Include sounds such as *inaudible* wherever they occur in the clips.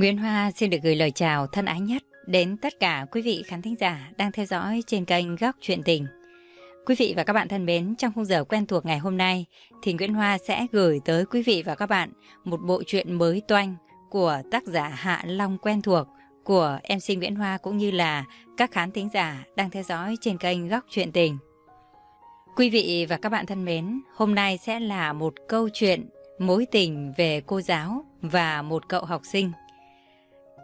Nguyễn Hoa xin được gửi lời chào thân ái nhất đến tất cả quý vị khán thính giả đang theo dõi trên kênh Góc Chuyện Tình. Quý vị và các bạn thân mến, trong khung giờ quen thuộc ngày hôm nay thì Nguyễn Hoa sẽ gửi tới quý vị và các bạn một bộ truyện mới toanh của tác giả Hạ Long quen thuộc của MC Nguyễn Hoa cũng như là các khán thính giả đang theo dõi trên kênh Góc Chuyện Tình. Quý vị và các bạn thân mến, hôm nay sẽ là một câu chuyện mối tình về cô giáo và một cậu học sinh.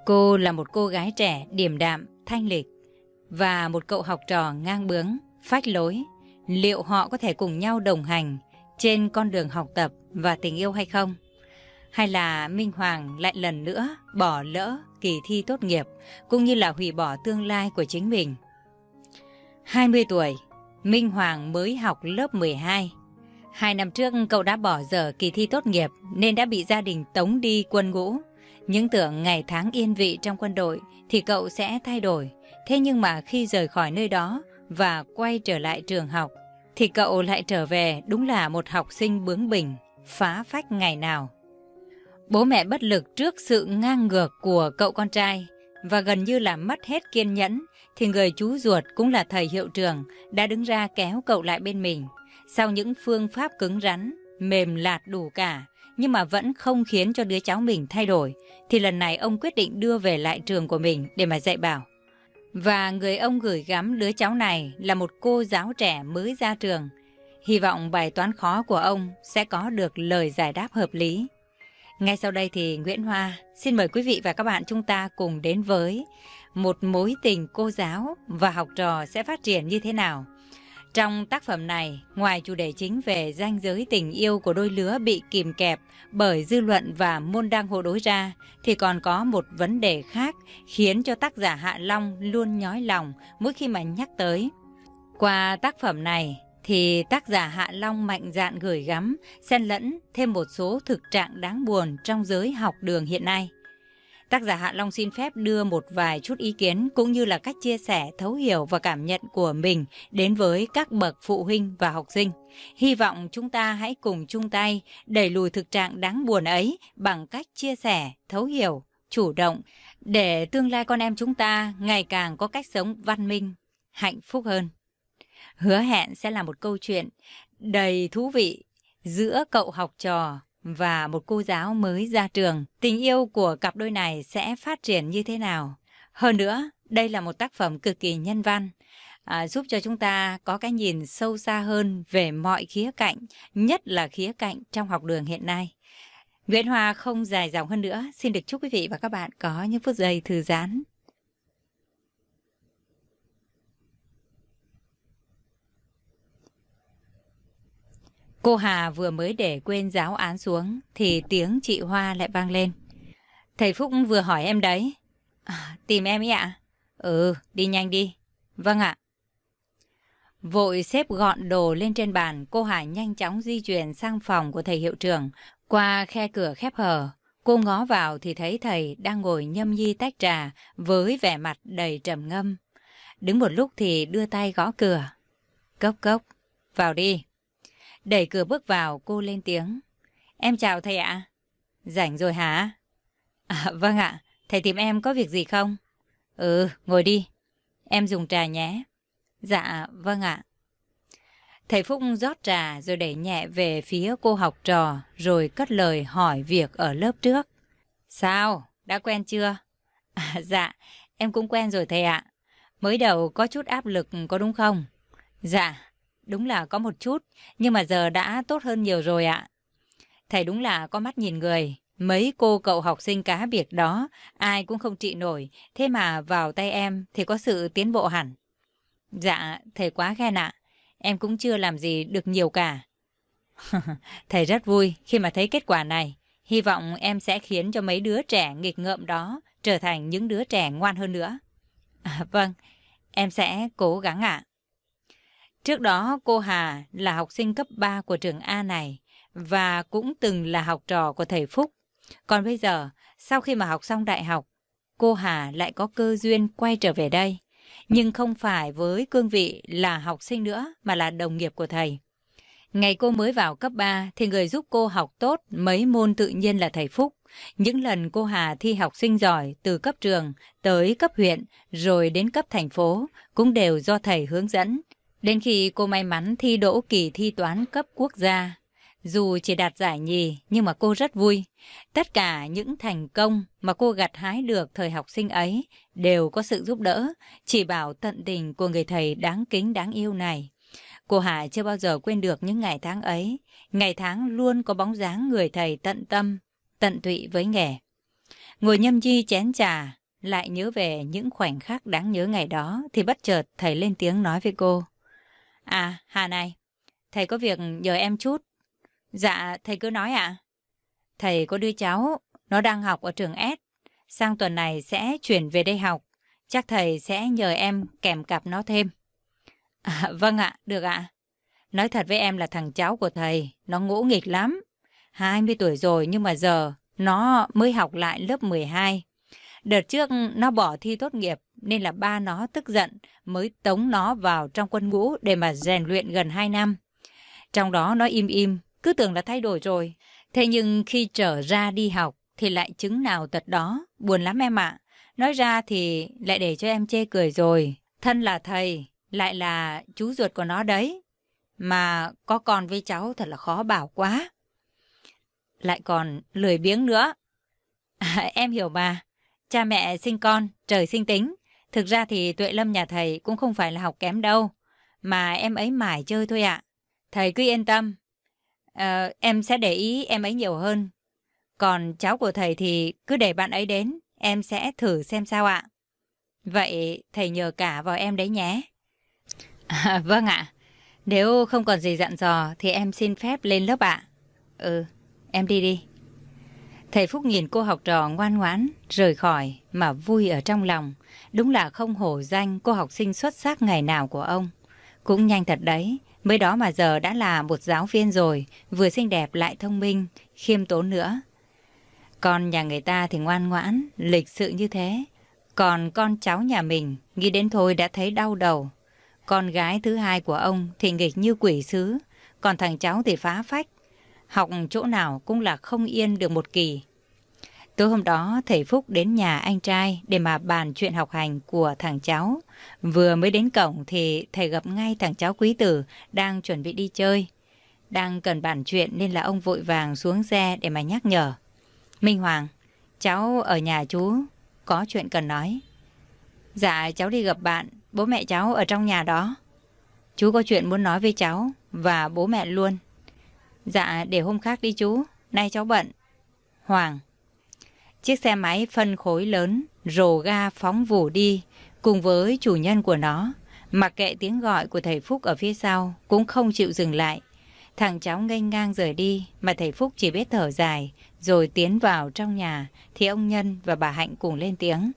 Cô là một cô gái trẻ điềm đạm, thanh lịch và một cậu học trò ngang bướng, phách lối. Liệu họ có thể cùng nhau đồng hành trên con đường học tập và tình yêu hay không? Hay là Minh Hoàng lại lần nữa bỏ lỡ kỳ thi tốt nghiệp cũng như là hủy bỏ tương lai của chính mình? 20 tuổi, Minh Hoàng mới học lớp 12. Hai năm trước cậu đã bỏ dở kỳ thi tốt nghiệp nên đã bị gia đình tống đi quân ngũ. Những tưởng ngày tháng yên vị trong quân đội thì cậu sẽ thay đổi. Thế nhưng mà khi rời khỏi nơi đó và quay trở lại trường học thì cậu lại trở về đúng là một học sinh bướng bỉnh, phá phách ngày nào. Bố mẹ bất lực trước sự ngang ngược của cậu con trai và gần như là mất hết kiên nhẫn thì người chú ruột cũng là thầy hiệu trường đã đứng ra kéo cậu lại bên mình. Sau những phương pháp cứng rắn, mềm lạt đủ cả nhưng mà vẫn không khiến cho đứa cháu mình thay đổi, thì lần này ông quyết định đưa về lại trường của mình để mà dạy bảo. Và người ông gửi gắm đứa cháu này là một cô giáo trẻ mới ra trường. Hy vọng bài toán khó của ông sẽ có được lời giải đáp hợp lý. Ngay sau đây thì Nguyễn Hoa xin mời quý vị và các bạn chúng ta cùng đến với một mối tình cô giáo và học trò sẽ phát triển như thế nào. Trong tác phẩm này, ngoài chủ đề chính về ranh giới tình yêu của đôi lứa bị kìm kẹp bởi dư luận và môn đăng hộ đối ra, thì còn có một vấn đề khác khiến cho tác giả Hạ Long luôn nhói lòng mỗi khi mà nhắc tới. Qua tác phẩm này, thì tác giả Hạ Long mạnh dạn gửi gắm, xen lẫn thêm một số thực trạng đáng buồn trong giới học đường hiện nay. Tác giả Hạ Long xin phép đưa một vài chút ý kiến cũng như là cách chia sẻ, thấu hiểu và cảm nhận của mình đến với các bậc phụ huynh và học sinh. Hy vọng chúng ta hãy cùng chung tay đẩy lùi thực trạng đáng buồn ấy bằng cách chia sẻ, thấu hiểu, chủ động để tương lai con em chúng ta ngày càng có cách sống văn minh, hạnh phúc hơn. Hứa hẹn sẽ là một câu chuyện đầy thú vị giữa cậu học trò và một cô giáo mới ra trường. Tình yêu của cặp đôi này sẽ phát triển như thế nào? Hơn nữa, đây là một tác phẩm cực kỳ nhân văn, à, giúp cho chúng ta có cái nhìn sâu xa hơn về mọi khía cạnh, nhất là khía cạnh trong học đường hiện nay. Nguyễn Hoa không dài dòng hơn nữa, xin được chúc quý vị và các bạn có những phút giây thư giãn. Cô Hà vừa mới để quên giáo án xuống thì tiếng chị Hoa lại vang lên. Thầy Phúc vừa hỏi em đấy. À, tìm em ý ạ? Ừ, đi nhanh đi. Vâng ạ. Vội xếp gọn đồ lên trên bàn, cô Hà nhanh chóng di chuyển sang phòng của thầy hiệu trưởng. Qua khe cửa khép hờ, cô ngó vào thì thấy thầy đang ngồi nhâm nhi tách trà với vẻ mặt đầy trầm ngâm. Đứng một lúc thì đưa tay gõ cửa. Cốc cốc, vào đi. Đẩy cửa bước vào, cô lên tiếng. Em chào thầy ạ. Rảnh rồi hả? À, vâng ạ, thầy tìm em có việc gì không? Ừ, ngồi đi. Em dùng trà nhé. Dạ, vâng ạ. Thầy Phúc rót trà rồi đẩy nhẹ về phía cô học trò rồi cất lời hỏi việc ở lớp trước. Sao? Đã quen chưa? À, dạ, em cũng quen rồi thầy ạ. Mới đầu có chút áp lực có đúng không? Dạ, Đúng là có một chút, nhưng mà giờ đã tốt hơn nhiều rồi ạ. Thầy đúng là có mắt nhìn người. Mấy cô cậu học sinh cá biệt đó, ai cũng không trị nổi. Thế mà vào tay em thì có sự tiến bộ hẳn. Dạ, thầy quá khen ạ. Em cũng chưa làm gì được nhiều cả. *laughs* thầy rất vui khi mà thấy kết quả này. Hy vọng em sẽ khiến cho mấy đứa trẻ nghịch ngợm đó trở thành những đứa trẻ ngoan hơn nữa. À, vâng, em sẽ cố gắng ạ. Trước đó cô Hà là học sinh cấp 3 của trường A này và cũng từng là học trò của thầy Phúc. Còn bây giờ, sau khi mà học xong đại học, cô Hà lại có cơ duyên quay trở về đây. Nhưng không phải với cương vị là học sinh nữa mà là đồng nghiệp của thầy. Ngày cô mới vào cấp 3 thì người giúp cô học tốt mấy môn tự nhiên là thầy Phúc. Những lần cô Hà thi học sinh giỏi từ cấp trường tới cấp huyện rồi đến cấp thành phố cũng đều do thầy hướng dẫn. Đến khi cô may mắn thi đỗ kỳ thi toán cấp quốc gia, dù chỉ đạt giải nhì nhưng mà cô rất vui. Tất cả những thành công mà cô gặt hái được thời học sinh ấy đều có sự giúp đỡ, chỉ bảo tận tình của người thầy đáng kính đáng yêu này. Cô Hà chưa bao giờ quên được những ngày tháng ấy. Ngày tháng luôn có bóng dáng người thầy tận tâm, tận tụy với nghề. Ngồi nhâm nhi chén trà, lại nhớ về những khoảnh khắc đáng nhớ ngày đó thì bất chợt thầy lên tiếng nói với cô. À, Hà này, thầy có việc nhờ em chút. Dạ, thầy cứ nói ạ. Thầy có đứa cháu, nó đang học ở trường S. Sang tuần này sẽ chuyển về đây học. Chắc thầy sẽ nhờ em kèm cặp nó thêm. À, vâng ạ, được ạ. Nói thật với em là thằng cháu của thầy, nó ngỗ nghịch lắm. 20 tuổi rồi nhưng mà giờ nó mới học lại lớp 12. Đợt trước nó bỏ thi tốt nghiệp nên là ba nó tức giận mới tống nó vào trong quân ngũ để mà rèn luyện gần 2 năm. Trong đó nó im im, cứ tưởng là thay đổi rồi. Thế nhưng khi trở ra đi học thì lại chứng nào tật đó, buồn lắm em ạ. Nói ra thì lại để cho em chê cười rồi. Thân là thầy, lại là chú ruột của nó đấy. Mà có con với cháu thật là khó bảo quá. Lại còn lười biếng nữa. À, *laughs* em hiểu mà. Cha mẹ sinh con, trời sinh tính. Thực ra thì Tuệ Lâm nhà thầy cũng không phải là học kém đâu. Mà em ấy mải chơi thôi ạ. Thầy cứ yên tâm. À, em sẽ để ý em ấy nhiều hơn. Còn cháu của thầy thì cứ để bạn ấy đến. Em sẽ thử xem sao ạ. Vậy thầy nhờ cả vào em đấy nhé. À, vâng ạ. Nếu không còn gì dặn dò thì em xin phép lên lớp ạ. Ừ, em đi đi. Thầy Phúc nhìn cô học trò ngoan ngoãn, rời khỏi mà vui ở trong lòng. Đúng là không hổ danh cô học sinh xuất sắc ngày nào của ông. Cũng nhanh thật đấy, mới đó mà giờ đã là một giáo viên rồi, vừa xinh đẹp lại thông minh, khiêm tốn nữa. Con nhà người ta thì ngoan ngoãn, lịch sự như thế. Còn con cháu nhà mình, nghĩ đến thôi đã thấy đau đầu. Con gái thứ hai của ông thì nghịch như quỷ sứ, còn thằng cháu thì phá phách. Học chỗ nào cũng là không yên được một kỳ. Tối hôm đó, thầy Phúc đến nhà anh trai để mà bàn chuyện học hành của thằng cháu. Vừa mới đến cổng thì thầy gặp ngay thằng cháu quý tử đang chuẩn bị đi chơi. Đang cần bàn chuyện nên là ông vội vàng xuống xe để mà nhắc nhở. Minh Hoàng, cháu ở nhà chú, có chuyện cần nói. Dạ, cháu đi gặp bạn, bố mẹ cháu ở trong nhà đó. Chú có chuyện muốn nói với cháu và bố mẹ luôn. Dạ, để hôm khác đi chú, nay cháu bận. Hoàng Chiếc xe máy phân khối lớn, rồ ga phóng vù đi, cùng với chủ nhân của nó. Mặc kệ tiếng gọi của thầy Phúc ở phía sau, cũng không chịu dừng lại. Thằng cháu nghênh ngang rời đi, mà thầy Phúc chỉ biết thở dài, rồi tiến vào trong nhà, thì ông Nhân và bà Hạnh cùng lên tiếng.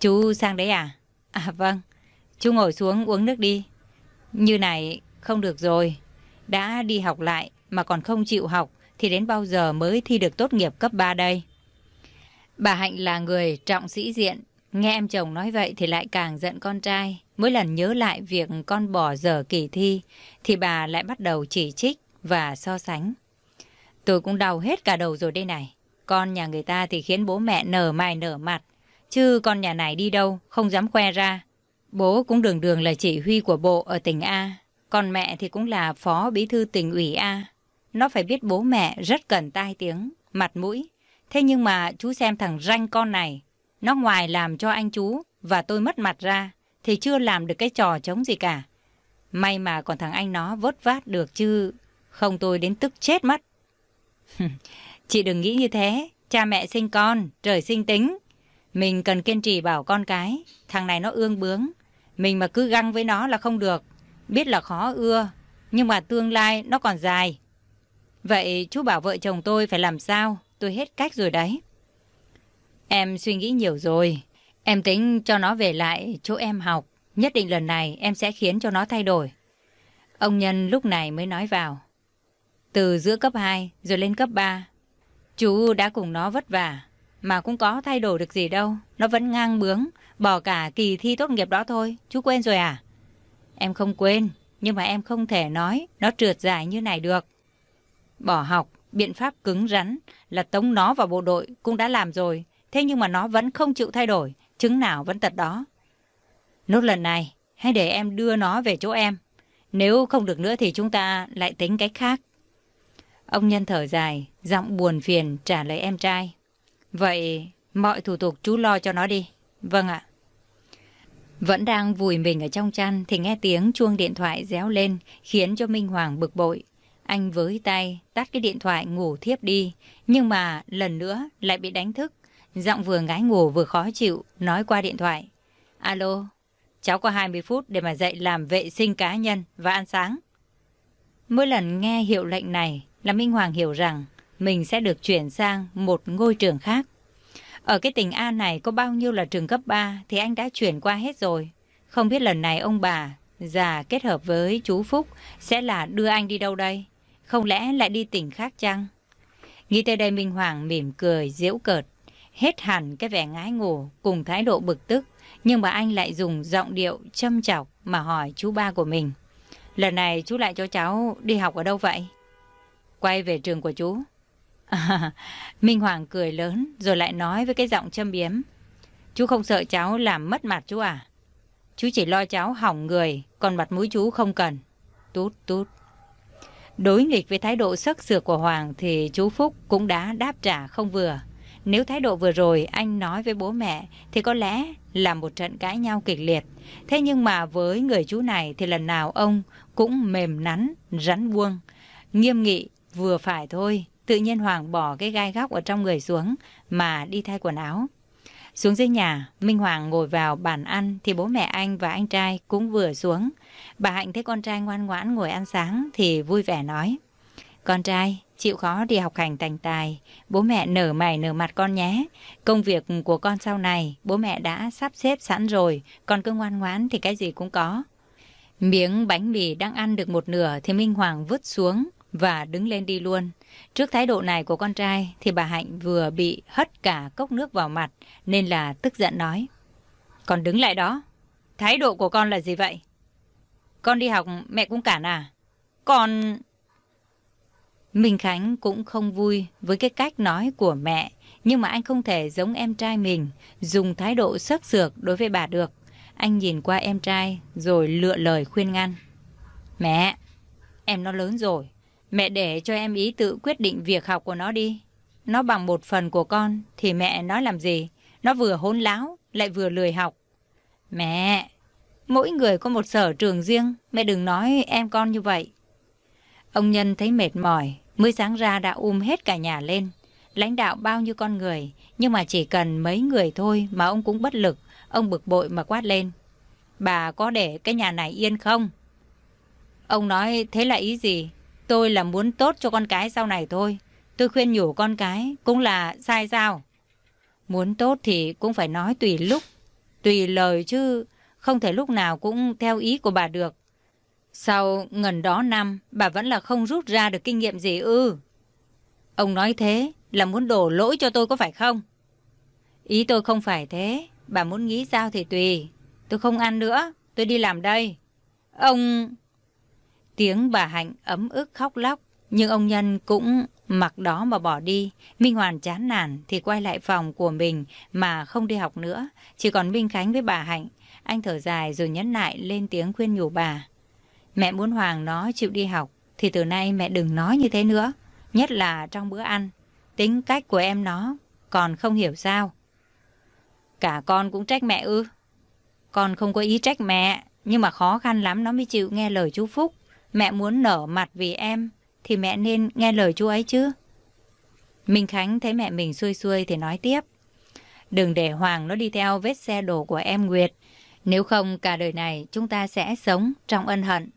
Chú sang đấy à? À vâng, chú ngồi xuống uống nước đi. Như này không được rồi, đã đi học lại mà còn không chịu học thì đến bao giờ mới thi được tốt nghiệp cấp 3 đây? Bà Hạnh là người trọng sĩ diện, nghe em chồng nói vậy thì lại càng giận con trai. Mỗi lần nhớ lại việc con bỏ dở kỳ thi thì bà lại bắt đầu chỉ trích và so sánh. Tôi cũng đau hết cả đầu rồi đây này. Con nhà người ta thì khiến bố mẹ nở mày nở mặt. Chứ con nhà này đi đâu, không dám khoe ra. Bố cũng đường đường là chỉ huy của bộ ở tỉnh A. Còn mẹ thì cũng là phó bí thư tỉnh ủy A. Nó phải biết bố mẹ rất cần tai tiếng, mặt mũi. Thế nhưng mà chú xem thằng ranh con này. Nó ngoài làm cho anh chú và tôi mất mặt ra. Thì chưa làm được cái trò chống gì cả. May mà còn thằng anh nó vớt vát được chứ. Không tôi đến tức chết mất. *laughs* Chị đừng nghĩ như thế. Cha mẹ sinh con, trời sinh tính. Mình cần kiên trì bảo con cái. Thằng này nó ương bướng. Mình mà cứ găng với nó là không được. Biết là khó ưa. Nhưng mà tương lai nó còn dài. Vậy chú bảo vợ chồng tôi phải làm sao? Tôi hết cách rồi đấy. Em suy nghĩ nhiều rồi. Em tính cho nó về lại chỗ em học. Nhất định lần này em sẽ khiến cho nó thay đổi. Ông Nhân lúc này mới nói vào. Từ giữa cấp 2 rồi lên cấp 3. Chú đã cùng nó vất vả. Mà cũng có thay đổi được gì đâu. Nó vẫn ngang bướng. Bỏ cả kỳ thi tốt nghiệp đó thôi. Chú quên rồi à? Em không quên. nhưng mà em không thể nói nó trượt dài như này được. Bỏ học, biện pháp cứng rắn là tống nó vào bộ đội cũng đã làm rồi. Thế nhưng mà nó vẫn không chịu thay đổi, chứng nào vẫn tật đó. Nốt lần này, hãy để em đưa nó về chỗ em. Nếu không được nữa thì chúng ta lại tính cách khác. Ông Nhân thở dài, giọng buồn phiền trả lời em trai. Vậy mọi thủ tục chú lo cho nó đi. Vâng ạ. Vẫn đang vùi mình ở trong chăn thì nghe tiếng chuông điện thoại réo lên khiến cho Minh Hoàng bực bội. Anh với tay tắt cái điện thoại ngủ thiếp đi nhưng mà lần nữa lại bị đánh thức. Giọng vừa ngái ngủ vừa khó chịu nói qua điện thoại. Alo, cháu có 20 phút để mà dậy làm vệ sinh cá nhân và ăn sáng. Mỗi lần nghe hiệu lệnh này là Minh Hoàng hiểu rằng mình sẽ được chuyển sang một ngôi trường khác. Ở cái tỉnh A này có bao nhiêu là trường cấp 3 thì anh đã chuyển qua hết rồi. Không biết lần này ông bà già kết hợp với chú Phúc sẽ là đưa anh đi đâu đây? Không lẽ lại đi tỉnh khác chăng? Nghĩ tới đây Minh Hoàng mỉm cười, diễu cợt. Hết hẳn cái vẻ ngái ngủ cùng thái độ bực tức. Nhưng mà anh lại dùng giọng điệu châm chọc mà hỏi chú ba của mình. Lần này chú lại cho cháu đi học ở đâu vậy? Quay về trường của chú. À, *laughs* Minh Hoàng cười lớn rồi lại nói với cái giọng châm biếm. Chú không sợ cháu làm mất mặt chú à? Chú chỉ lo cháu hỏng người, còn mặt mũi chú không cần. Tút tút. Đối nghịch với thái độ sắc sược của Hoàng thì chú Phúc cũng đã đáp trả không vừa. Nếu thái độ vừa rồi anh nói với bố mẹ thì có lẽ là một trận cãi nhau kịch liệt. Thế nhưng mà với người chú này thì lần nào ông cũng mềm nắn, rắn buông. Nghiêm nghị, vừa phải thôi. Tự nhiên Hoàng bỏ cái gai góc ở trong người xuống mà đi thay quần áo. Xuống dưới nhà, Minh Hoàng ngồi vào bàn ăn thì bố mẹ anh và anh trai cũng vừa xuống. Bà Hạnh thấy con trai ngoan ngoãn ngồi ăn sáng thì vui vẻ nói. Con trai, chịu khó đi học hành thành tài, bố mẹ nở mày nở mặt con nhé. Công việc của con sau này, bố mẹ đã sắp xếp sẵn rồi, con cứ ngoan ngoãn thì cái gì cũng có. Miếng bánh mì đang ăn được một nửa thì Minh Hoàng vứt xuống và đứng lên đi luôn. Trước thái độ này của con trai thì bà Hạnh vừa bị hất cả cốc nước vào mặt nên là tức giận nói. Con đứng lại đó. Thái độ của con là gì vậy? Con đi học mẹ cũng cản à? Con... Minh Khánh cũng không vui với cái cách nói của mẹ, nhưng mà anh không thể giống em trai mình, dùng thái độ sắc sược đối với bà được. Anh nhìn qua em trai rồi lựa lời khuyên ngăn. Mẹ, em nó lớn rồi, Mẹ để cho em ý tự quyết định việc học của nó đi. Nó bằng một phần của con thì mẹ nói làm gì? Nó vừa hôn láo lại vừa lười học. Mẹ, mỗi người có một sở trường riêng, mẹ đừng nói em con như vậy. Ông Nhân thấy mệt mỏi, mới sáng ra đã um hết cả nhà lên. Lãnh đạo bao nhiêu con người, nhưng mà chỉ cần mấy người thôi mà ông cũng bất lực, ông bực bội mà quát lên. Bà có để cái nhà này yên không? Ông nói thế là ý gì? Tôi là muốn tốt cho con cái sau này thôi. Tôi khuyên nhủ con cái cũng là sai sao. Muốn tốt thì cũng phải nói tùy lúc, tùy lời chứ không thể lúc nào cũng theo ý của bà được. Sau ngần đó năm, bà vẫn là không rút ra được kinh nghiệm gì ư. Ông nói thế là muốn đổ lỗi cho tôi có phải không? Ý tôi không phải thế, bà muốn nghĩ sao thì tùy. Tôi không ăn nữa, tôi đi làm đây. Ông... Tiếng bà Hạnh ấm ức khóc lóc, nhưng ông Nhân cũng mặc đó mà bỏ đi. Minh Hoàn chán nản thì quay lại phòng của mình mà không đi học nữa. Chỉ còn Minh Khánh với bà Hạnh. Anh thở dài rồi nhấn lại lên tiếng khuyên nhủ bà. Mẹ muốn Hoàng nó chịu đi học thì từ nay mẹ đừng nói như thế nữa. Nhất là trong bữa ăn. Tính cách của em nó còn không hiểu sao. Cả con cũng trách mẹ ư. Con không có ý trách mẹ, nhưng mà khó khăn lắm nó mới chịu nghe lời chú Phúc. Mẹ muốn nở mặt vì em thì mẹ nên nghe lời chú ấy chứ. Minh Khánh thấy mẹ mình xuôi xuôi thì nói tiếp. Đừng để Hoàng nó đi theo vết xe đổ của em Nguyệt. Nếu không cả đời này chúng ta sẽ sống trong ân hận.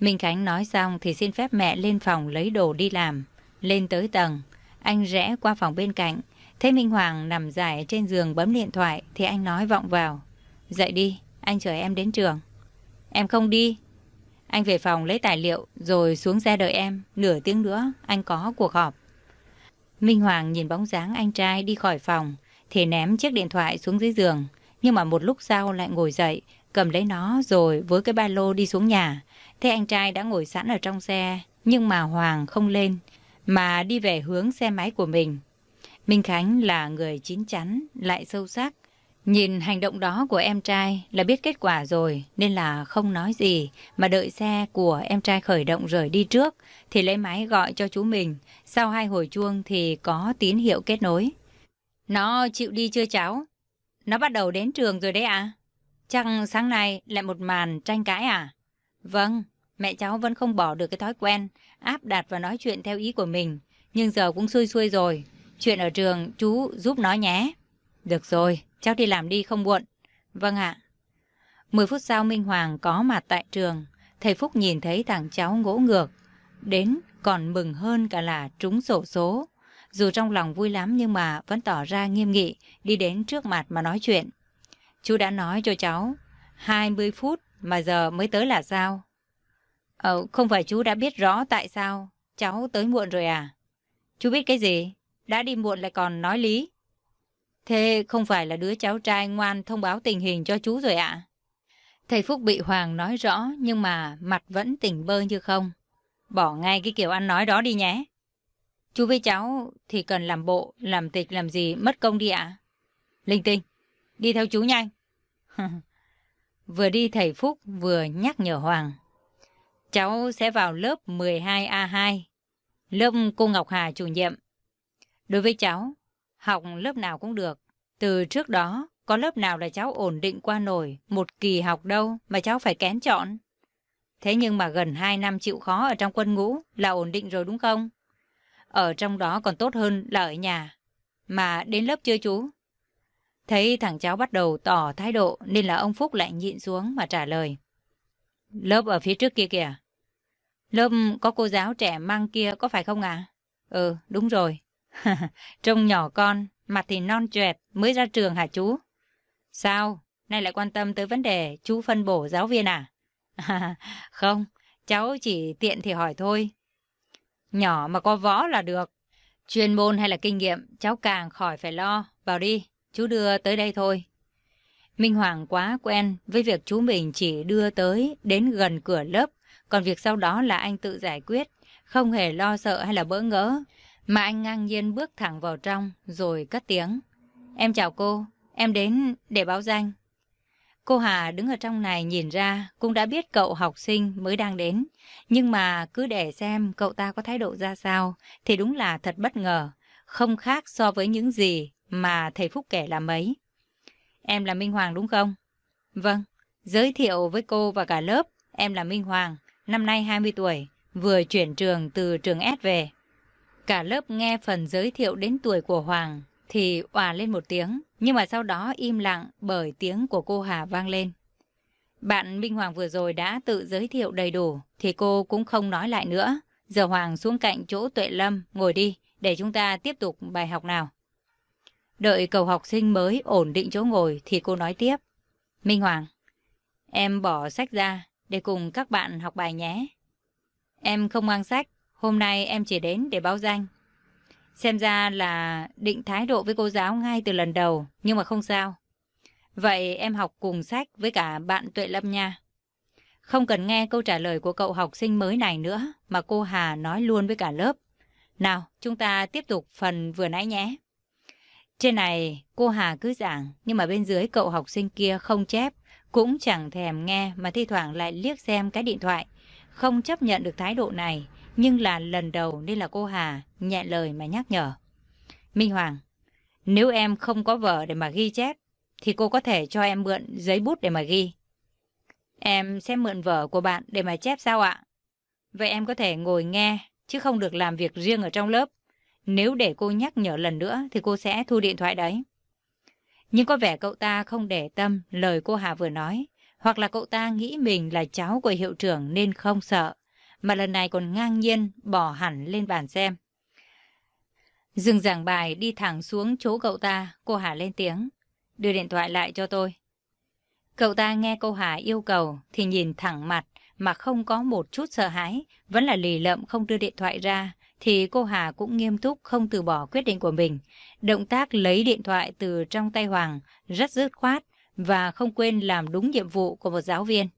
Minh Khánh nói xong thì xin phép mẹ lên phòng lấy đồ đi làm. Lên tới tầng, anh rẽ qua phòng bên cạnh. Thấy Minh Hoàng nằm dài trên giường bấm điện thoại thì anh nói vọng vào. Dậy đi, anh chờ em đến trường. Em không đi, anh về phòng lấy tài liệu rồi xuống xe đợi em. Nửa tiếng nữa anh có cuộc họp. Minh Hoàng nhìn bóng dáng anh trai đi khỏi phòng thì ném chiếc điện thoại xuống dưới giường. Nhưng mà một lúc sau lại ngồi dậy, cầm lấy nó rồi với cái ba lô đi xuống nhà. Thế anh trai đã ngồi sẵn ở trong xe, nhưng mà Hoàng không lên, mà đi về hướng xe máy của mình. Minh Khánh là người chín chắn, lại sâu sắc. Nhìn hành động đó của em trai là biết kết quả rồi, nên là không nói gì, mà đợi xe của em trai khởi động rời đi trước, thì lấy máy gọi cho chú mình. Sau hai hồi chuông thì có tín hiệu kết nối. Nó chịu đi chưa cháu? Nó bắt đầu đến trường rồi đấy ạ? À? Chắc sáng nay lại một màn tranh cãi à? Vâng, mẹ cháu vẫn không bỏ được cái thói quen, áp đặt và nói chuyện theo ý của mình. Nhưng giờ cũng xuôi xuôi rồi. Chuyện ở trường chú giúp nó nhé. Được rồi, cháu đi làm đi không muộn. Vâng ạ. Mười phút sau Minh Hoàng có mặt tại trường. Thầy Phúc nhìn thấy thằng cháu ngỗ ngược. Đến còn mừng hơn cả là trúng sổ số. Dù trong lòng vui lắm nhưng mà vẫn tỏ ra nghiêm nghị, đi đến trước mặt mà nói chuyện. Chú đã nói cho cháu, 20 phút mà giờ mới tới là sao? Ờ, không phải chú đã biết rõ tại sao cháu tới muộn rồi à? Chú biết cái gì? Đã đi muộn lại còn nói lý. Thế không phải là đứa cháu trai ngoan thông báo tình hình cho chú rồi ạ? À? Thầy Phúc bị Hoàng nói rõ nhưng mà mặt vẫn tỉnh bơ như không. Bỏ ngay cái kiểu ăn nói đó đi nhé. Chú với cháu thì cần làm bộ, làm tịch làm gì mất công đi ạ? Linh tinh, đi theo chú nhanh. *laughs* vừa đi thầy Phúc vừa nhắc nhở Hoàng. Cháu sẽ vào lớp 12A2, lớp cô Ngọc Hà chủ nhiệm. Đối với cháu, học lớp nào cũng được. Từ trước đó, có lớp nào là cháu ổn định qua nổi một kỳ học đâu mà cháu phải kén chọn. Thế nhưng mà gần 2 năm chịu khó ở trong quân ngũ là ổn định rồi đúng không? Ở trong đó còn tốt hơn là ở nhà. Mà đến lớp chưa chú? Thấy thằng cháu bắt đầu tỏ thái độ nên là ông Phúc lại nhịn xuống mà trả lời. Lớp ở phía trước kia kìa. Lớp có cô giáo trẻ mang kia có phải không à? Ừ, đúng rồi. *laughs* Trông nhỏ con, mặt thì non choẹt, mới ra trường hả chú? Sao? Nay lại quan tâm tới vấn đề chú phân bổ giáo viên à? *laughs* không, cháu chỉ tiện thì hỏi thôi. Nhỏ mà có võ là được. Chuyên môn hay là kinh nghiệm, cháu càng khỏi phải lo. Vào đi, chú đưa tới đây thôi. Minh Hoàng quá quen với việc chú mình chỉ đưa tới đến gần cửa lớp, còn việc sau đó là anh tự giải quyết, không hề lo sợ hay là bỡ ngỡ, mà anh ngang nhiên bước thẳng vào trong rồi cất tiếng. Em chào cô, em đến để báo danh. Cô Hà đứng ở trong này nhìn ra cũng đã biết cậu học sinh mới đang đến. Nhưng mà cứ để xem cậu ta có thái độ ra sao thì đúng là thật bất ngờ. Không khác so với những gì mà thầy Phúc kể là mấy. Em là Minh Hoàng đúng không? Vâng, giới thiệu với cô và cả lớp. Em là Minh Hoàng, năm nay 20 tuổi, vừa chuyển trường từ trường S về. Cả lớp nghe phần giới thiệu đến tuổi của Hoàng thì òa lên một tiếng, nhưng mà sau đó im lặng bởi tiếng của cô Hà vang lên. Bạn Minh Hoàng vừa rồi đã tự giới thiệu đầy đủ, thì cô cũng không nói lại nữa. Giờ Hoàng xuống cạnh chỗ Tuệ Lâm, ngồi đi, để chúng ta tiếp tục bài học nào. Đợi cầu học sinh mới ổn định chỗ ngồi thì cô nói tiếp. Minh Hoàng, em bỏ sách ra để cùng các bạn học bài nhé. Em không mang sách, hôm nay em chỉ đến để báo danh. Xem ra là định thái độ với cô giáo ngay từ lần đầu, nhưng mà không sao. Vậy em học cùng sách với cả bạn Tuệ Lâm nha. Không cần nghe câu trả lời của cậu học sinh mới này nữa, mà cô Hà nói luôn với cả lớp. Nào, chúng ta tiếp tục phần vừa nãy nhé. Trên này, cô Hà cứ giảng, nhưng mà bên dưới cậu học sinh kia không chép, cũng chẳng thèm nghe mà thi thoảng lại liếc xem cái điện thoại. Không chấp nhận được thái độ này, nhưng là lần đầu nên là cô Hà nhẹ lời mà nhắc nhở. Minh Hoàng, nếu em không có vợ để mà ghi chép, thì cô có thể cho em mượn giấy bút để mà ghi. Em sẽ mượn vợ của bạn để mà chép sao ạ? Vậy em có thể ngồi nghe, chứ không được làm việc riêng ở trong lớp. Nếu để cô nhắc nhở lần nữa thì cô sẽ thu điện thoại đấy. Nhưng có vẻ cậu ta không để tâm lời cô Hà vừa nói, hoặc là cậu ta nghĩ mình là cháu của hiệu trưởng nên không sợ mà lần này còn ngang nhiên bỏ hẳn lên bàn xem. Dừng giảng bài đi thẳng xuống chỗ cậu ta, cô Hà lên tiếng. Đưa điện thoại lại cho tôi. Cậu ta nghe cô Hà yêu cầu thì nhìn thẳng mặt mà không có một chút sợ hãi, vẫn là lì lợm không đưa điện thoại ra, thì cô Hà cũng nghiêm túc không từ bỏ quyết định của mình. Động tác lấy điện thoại từ trong tay Hoàng rất dứt khoát và không quên làm đúng nhiệm vụ của một giáo viên.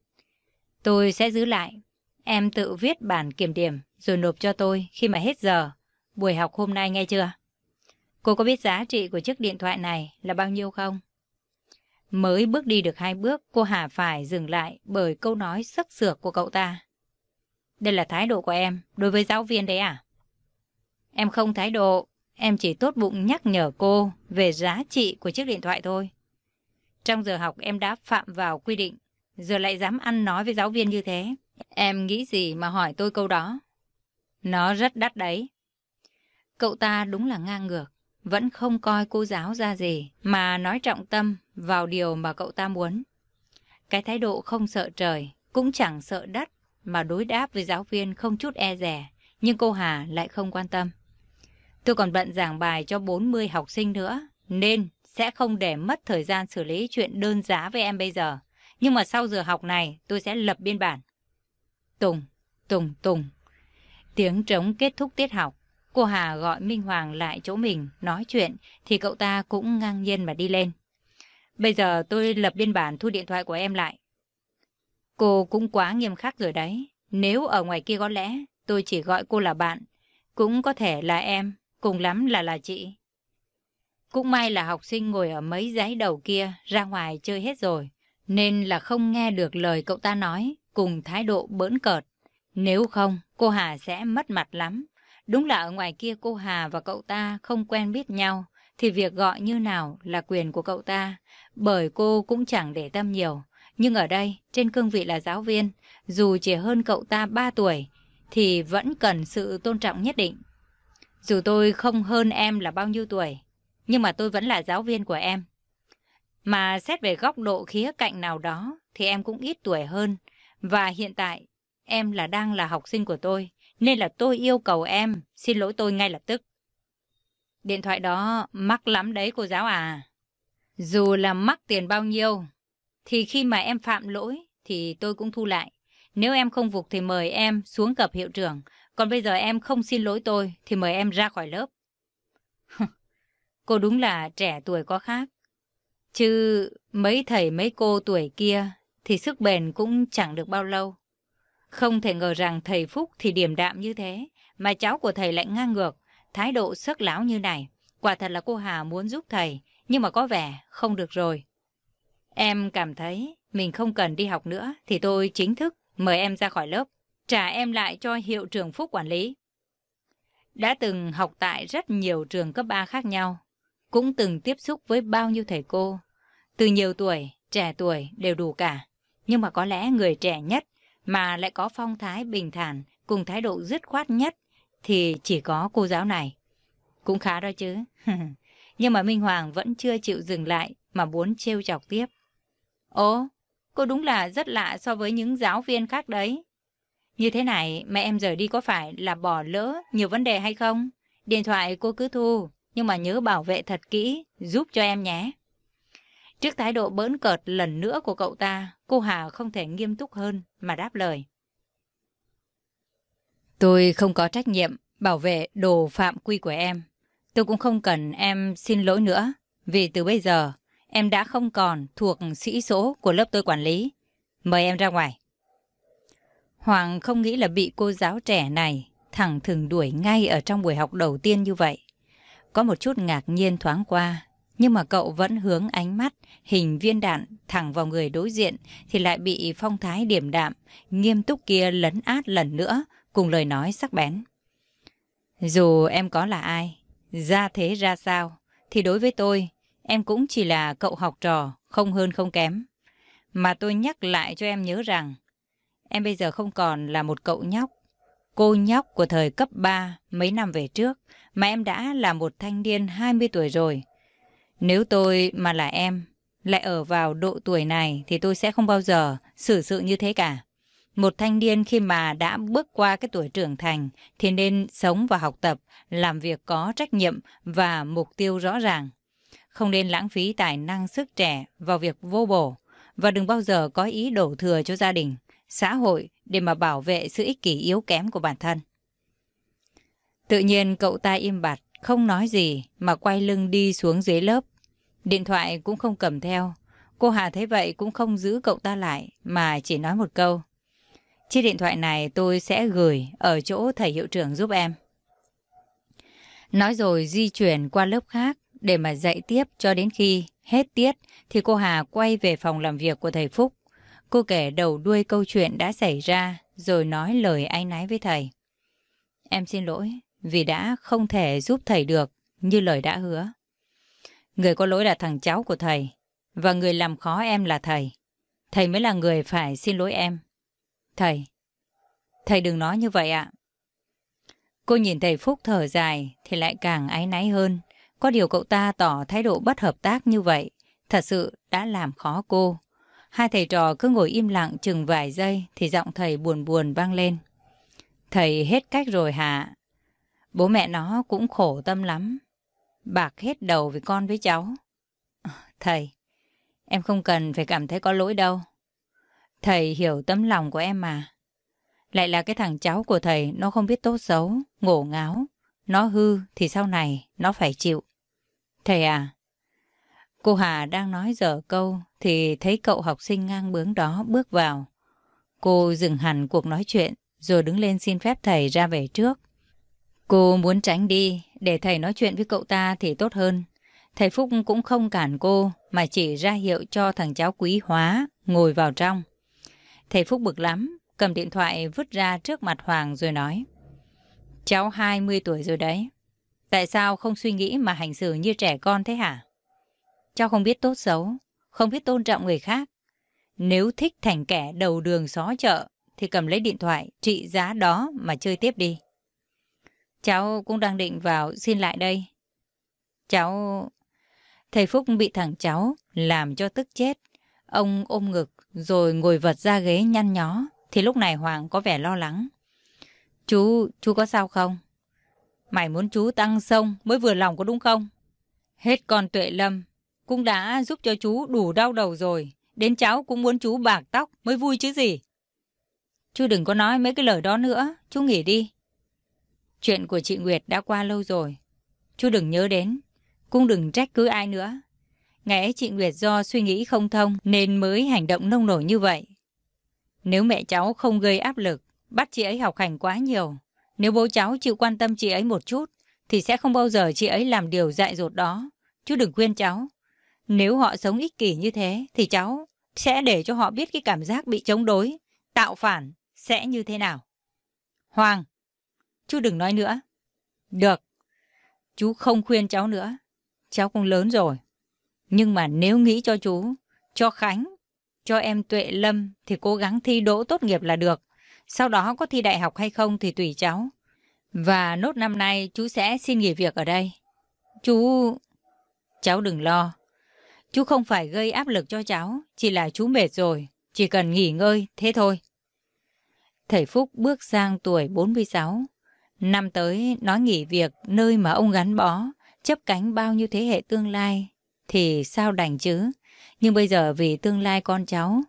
Tôi sẽ giữ lại em tự viết bản kiểm điểm rồi nộp cho tôi khi mà hết giờ. Buổi học hôm nay nghe chưa? Cô có biết giá trị của chiếc điện thoại này là bao nhiêu không? Mới bước đi được hai bước, cô Hà phải dừng lại bởi câu nói sắc sược của cậu ta. Đây là thái độ của em đối với giáo viên đấy à? Em không thái độ, em chỉ tốt bụng nhắc nhở cô về giá trị của chiếc điện thoại thôi. Trong giờ học em đã phạm vào quy định, giờ lại dám ăn nói với giáo viên như thế. Em nghĩ gì mà hỏi tôi câu đó? Nó rất đắt đấy. Cậu ta đúng là ngang ngược, vẫn không coi cô giáo ra gì, mà nói trọng tâm vào điều mà cậu ta muốn. Cái thái độ không sợ trời, cũng chẳng sợ đất, mà đối đáp với giáo viên không chút e rẻ, nhưng cô Hà lại không quan tâm. Tôi còn bận giảng bài cho 40 học sinh nữa, nên sẽ không để mất thời gian xử lý chuyện đơn giá với em bây giờ. Nhưng mà sau giờ học này, tôi sẽ lập biên bản. Tùng, Tùng, Tùng. Tiếng trống kết thúc tiết học. Cô Hà gọi Minh Hoàng lại chỗ mình, nói chuyện, thì cậu ta cũng ngang nhiên mà đi lên. Bây giờ tôi lập biên bản thu điện thoại của em lại. Cô cũng quá nghiêm khắc rồi đấy. Nếu ở ngoài kia có lẽ tôi chỉ gọi cô là bạn, cũng có thể là em, cùng lắm là là chị. Cũng may là học sinh ngồi ở mấy giấy đầu kia ra ngoài chơi hết rồi, nên là không nghe được lời cậu ta nói cùng thái độ bỡn cợt. Nếu không, cô Hà sẽ mất mặt lắm. Đúng là ở ngoài kia cô Hà và cậu ta không quen biết nhau, thì việc gọi như nào là quyền của cậu ta, bởi cô cũng chẳng để tâm nhiều. Nhưng ở đây, trên cương vị là giáo viên, dù chỉ hơn cậu ta 3 tuổi, thì vẫn cần sự tôn trọng nhất định. Dù tôi không hơn em là bao nhiêu tuổi, nhưng mà tôi vẫn là giáo viên của em. Mà xét về góc độ khía cạnh nào đó, thì em cũng ít tuổi hơn. Và hiện tại, em là đang là học sinh của tôi, nên là tôi yêu cầu em xin lỗi tôi ngay lập tức. Điện thoại đó mắc lắm đấy cô giáo à. Dù là mắc tiền bao nhiêu, thì khi mà em phạm lỗi thì tôi cũng thu lại. Nếu em không phục thì mời em xuống gặp hiệu trưởng. Còn bây giờ em không xin lỗi tôi thì mời em ra khỏi lớp. *laughs* cô đúng là trẻ tuổi có khác. Chứ mấy thầy mấy cô tuổi kia thì sức bền cũng chẳng được bao lâu. Không thể ngờ rằng thầy Phúc thì điềm đạm như thế, mà cháu của thầy lại ngang ngược, thái độ sức láo như này. Quả thật là cô Hà muốn giúp thầy, nhưng mà có vẻ không được rồi. Em cảm thấy mình không cần đi học nữa thì tôi chính thức mời em ra khỏi lớp, trả em lại cho hiệu trưởng Phúc quản lý. Đã từng học tại rất nhiều trường cấp 3 khác nhau, cũng từng tiếp xúc với bao nhiêu thầy cô. Từ nhiều tuổi, trẻ tuổi đều đủ cả. Nhưng mà có lẽ người trẻ nhất mà lại có phong thái bình thản cùng thái độ dứt khoát nhất thì chỉ có cô giáo này. Cũng khá đó chứ. *laughs* Nhưng mà Minh Hoàng vẫn chưa chịu dừng lại mà muốn trêu chọc tiếp. Ồ, cô đúng là rất lạ so với những giáo viên khác đấy. Như thế này, mẹ em rời đi có phải là bỏ lỡ nhiều vấn đề hay không? Điện thoại cô cứ thu, nhưng mà nhớ bảo vệ thật kỹ, giúp cho em nhé. Trước thái độ bỡn cợt lần nữa của cậu ta, cô Hà không thể nghiêm túc hơn mà đáp lời. Tôi không có trách nhiệm bảo vệ đồ phạm quy của em. Tôi cũng không cần em xin lỗi nữa, vì từ bây giờ em đã không còn thuộc sĩ số của lớp tôi quản lý. Mời em ra ngoài. Hoàng không nghĩ là bị cô giáo trẻ này thẳng thừng đuổi ngay ở trong buổi học đầu tiên như vậy. Có một chút ngạc nhiên thoáng qua, nhưng mà cậu vẫn hướng ánh mắt, hình viên đạn thẳng vào người đối diện thì lại bị phong thái điểm đạm, nghiêm túc kia lấn át lần nữa cùng lời nói sắc bén. Dù em có là ai, ra thế ra sao, thì đối với tôi, em cũng chỉ là cậu học trò, không hơn không kém. Mà tôi nhắc lại cho em nhớ rằng, em bây giờ không còn là một cậu nhóc, cô nhóc của thời cấp 3 mấy năm về trước, mà em đã là một thanh niên 20 tuổi rồi. Nếu tôi mà là em, lại ở vào độ tuổi này thì tôi sẽ không bao giờ xử sự như thế cả. Một thanh niên khi mà đã bước qua cái tuổi trưởng thành thì nên sống và học tập, làm việc có trách nhiệm và mục tiêu rõ ràng. Không nên lãng phí tài năng sức trẻ vào việc vô bổ và đừng bao giờ có ý đổ thừa cho gia đình, xã hội để mà bảo vệ sự ích kỷ yếu kém của bản thân. Tự nhiên cậu ta im bặt, không nói gì, mà quay lưng đi xuống dưới lớp. Điện thoại cũng không cầm theo. Cô Hà thấy vậy cũng không giữ cậu ta lại, mà chỉ nói một câu. Chiếc điện thoại này tôi sẽ gửi ở chỗ thầy hiệu trưởng giúp em. Nói rồi di chuyển qua lớp khác để mà dạy tiếp cho đến khi hết tiết thì cô Hà quay về phòng làm việc của thầy Phúc. Cô kể đầu đuôi câu chuyện đã xảy ra, rồi nói lời áy náy với thầy. Em xin lỗi vì đã không thể giúp thầy được như lời đã hứa. Người có lỗi là thằng cháu của thầy và người làm khó em là thầy. Thầy mới là người phải xin lỗi em. Thầy, thầy đừng nói như vậy ạ. Cô nhìn thầy Phúc thở dài thì lại càng áy náy hơn. Có điều cậu ta tỏ thái độ bất hợp tác như vậy, thật sự đã làm khó cô. Hai thầy trò cứ ngồi im lặng chừng vài giây thì giọng thầy buồn buồn vang lên. Thầy hết cách rồi hả? Bố mẹ nó cũng khổ tâm lắm. Bạc hết đầu với con với cháu. Ờ, thầy, em không cần phải cảm thấy có lỗi đâu. Thầy hiểu tấm lòng của em mà. Lại là cái thằng cháu của thầy nó không biết tốt xấu, ngổ ngáo. Nó hư thì sau này nó phải chịu. Thầy à, cô Hà đang nói dở câu thì thấy cậu học sinh ngang bướng đó bước vào. Cô dừng hẳn cuộc nói chuyện rồi đứng lên xin phép thầy ra về trước. Cô muốn tránh đi để thầy nói chuyện với cậu ta thì tốt hơn. Thầy Phúc cũng không cản cô mà chỉ ra hiệu cho thằng cháu quý hóa ngồi vào trong. Thầy Phúc bực lắm, cầm điện thoại vứt ra trước mặt Hoàng rồi nói. Cháu 20 tuổi rồi đấy. Tại sao không suy nghĩ mà hành xử như trẻ con thế hả? Cháu không biết tốt xấu, không biết tôn trọng người khác. Nếu thích thành kẻ đầu đường xó chợ, thì cầm lấy điện thoại trị giá đó mà chơi tiếp đi. Cháu cũng đang định vào xin lại đây. Cháu... Thầy Phúc bị thằng cháu làm cho tức chết. Ông ôm ngực rồi ngồi vật ra ghế nhăn nhó. Thì lúc này Hoàng có vẻ lo lắng. Chú, chú có sao không? Mày muốn chú tăng sông mới vừa lòng có đúng không? Hết con tuệ lâm, cũng đã giúp cho chú đủ đau đầu rồi. Đến cháu cũng muốn chú bạc tóc mới vui chứ gì. Chú đừng có nói mấy cái lời đó nữa, chú nghỉ đi. Chuyện của chị Nguyệt đã qua lâu rồi. Chú đừng nhớ đến, cũng đừng trách cứ ai nữa. Ngày ấy chị Nguyệt do suy nghĩ không thông nên mới hành động nông nổi như vậy. Nếu mẹ cháu không gây áp lực, bắt chị ấy học hành quá nhiều, nếu bố cháu chịu quan tâm chị ấy một chút, thì sẽ không bao giờ chị ấy làm điều dại dột đó. Chú đừng khuyên cháu. Nếu họ sống ích kỷ như thế, thì cháu sẽ để cho họ biết cái cảm giác bị chống đối, tạo phản sẽ như thế nào. Hoàng, chú đừng nói nữa. Được, chú không khuyên cháu nữa. Cháu cũng lớn rồi. Nhưng mà nếu nghĩ cho chú, cho Khánh, cho em Tuệ Lâm thì cố gắng thi đỗ tốt nghiệp là được. Sau đó có thi đại học hay không thì tùy cháu. Và nốt năm nay chú sẽ xin nghỉ việc ở đây. Chú... Cháu đừng lo. Chú không phải gây áp lực cho cháu, chỉ là chú mệt rồi, chỉ cần nghỉ ngơi, thế thôi. Thầy Phúc bước sang tuổi 46. Năm tới nói nghỉ việc nơi mà ông gắn bó, chấp cánh bao nhiêu thế hệ tương lai, thì sao đành chứ? Nhưng bây giờ vì tương lai con cháu,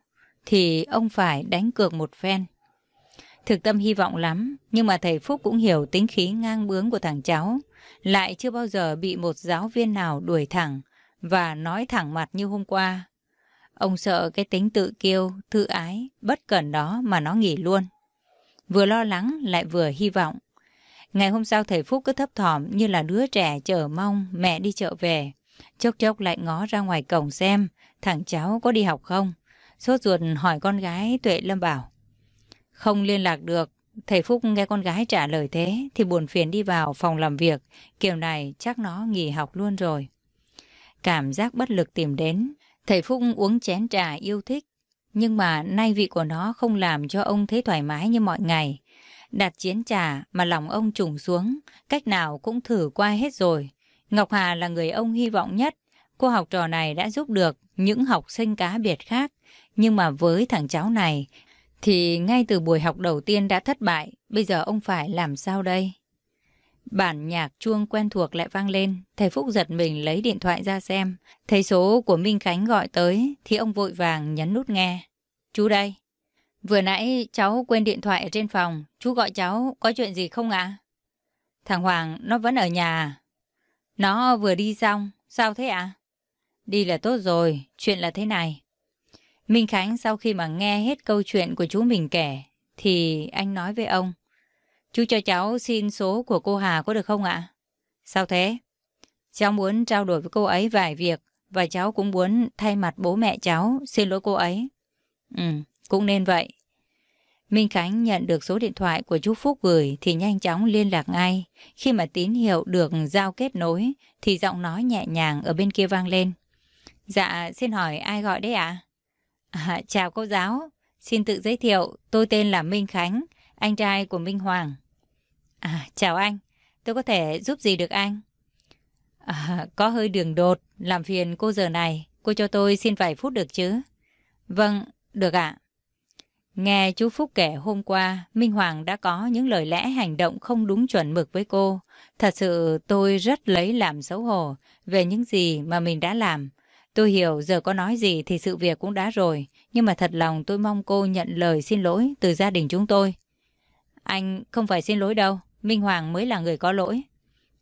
thì ông phải đánh cược một phen. Thực tâm hy vọng lắm, nhưng mà thầy Phúc cũng hiểu tính khí ngang bướng của thằng cháu. Lại chưa bao giờ bị một giáo viên nào đuổi thẳng và nói thẳng mặt như hôm qua. Ông sợ cái tính tự kiêu, tự ái, bất cẩn đó mà nó nghỉ luôn. Vừa lo lắng lại vừa hy vọng. Ngày hôm sau thầy Phúc cứ thấp thỏm như là đứa trẻ chờ mong mẹ đi chợ về. Chốc chốc lại ngó ra ngoài cổng xem thằng cháu có đi học không. Sốt ruột hỏi con gái Tuệ Lâm bảo. Không liên lạc được, thầy Phúc nghe con gái trả lời thế thì buồn phiền đi vào phòng làm việc. Kiểu này chắc nó nghỉ học luôn rồi. Cảm giác bất lực tìm đến, thầy Phúc uống chén trà yêu thích. Nhưng mà nay vị của nó không làm cho ông thấy thoải mái như mọi ngày. Đặt chén trà mà lòng ông trùng xuống, cách nào cũng thử qua hết rồi. Ngọc Hà là người ông hy vọng nhất. Cô học trò này đã giúp được những học sinh cá biệt khác. Nhưng mà với thằng cháu này, thì ngay từ buổi học đầu tiên đã thất bại, bây giờ ông phải làm sao đây? Bản nhạc chuông quen thuộc lại vang lên, thầy Phúc giật mình lấy điện thoại ra xem. Thấy số của Minh Khánh gọi tới thì ông vội vàng nhấn nút nghe. Chú đây. Vừa nãy cháu quên điện thoại ở trên phòng, chú gọi cháu có chuyện gì không ạ? Thằng Hoàng nó vẫn ở nhà. À? Nó vừa đi xong, sao thế ạ? Đi là tốt rồi, chuyện là thế này. Minh Khánh sau khi mà nghe hết câu chuyện của chú mình kể, thì anh nói với ông. Chú cho cháu xin số của cô Hà có được không ạ? Sao thế? Cháu muốn trao đổi với cô ấy vài việc và cháu cũng muốn thay mặt bố mẹ cháu xin lỗi cô ấy. Ừ, cũng nên vậy. Minh Khánh nhận được số điện thoại của chú Phúc gửi thì nhanh chóng liên lạc ngay. Khi mà tín hiệu được giao kết nối thì giọng nói nhẹ nhàng ở bên kia vang lên. Dạ, xin hỏi ai gọi đấy ạ? À? chào cô giáo, xin tự giới thiệu, tôi tên là Minh Khánh, anh trai của Minh Hoàng. À, chào anh, tôi có thể giúp gì được anh? À, có hơi đường đột, làm phiền cô giờ này, cô cho tôi xin vài phút được chứ? Vâng, được ạ. Nghe chú Phúc kể hôm qua, Minh Hoàng đã có những lời lẽ hành động không đúng chuẩn mực với cô. Thật sự tôi rất lấy làm xấu hổ về những gì mà mình đã làm. Tôi hiểu giờ có nói gì thì sự việc cũng đã rồi, nhưng mà thật lòng tôi mong cô nhận lời xin lỗi từ gia đình chúng tôi. Anh không phải xin lỗi đâu, Minh Hoàng mới là người có lỗi.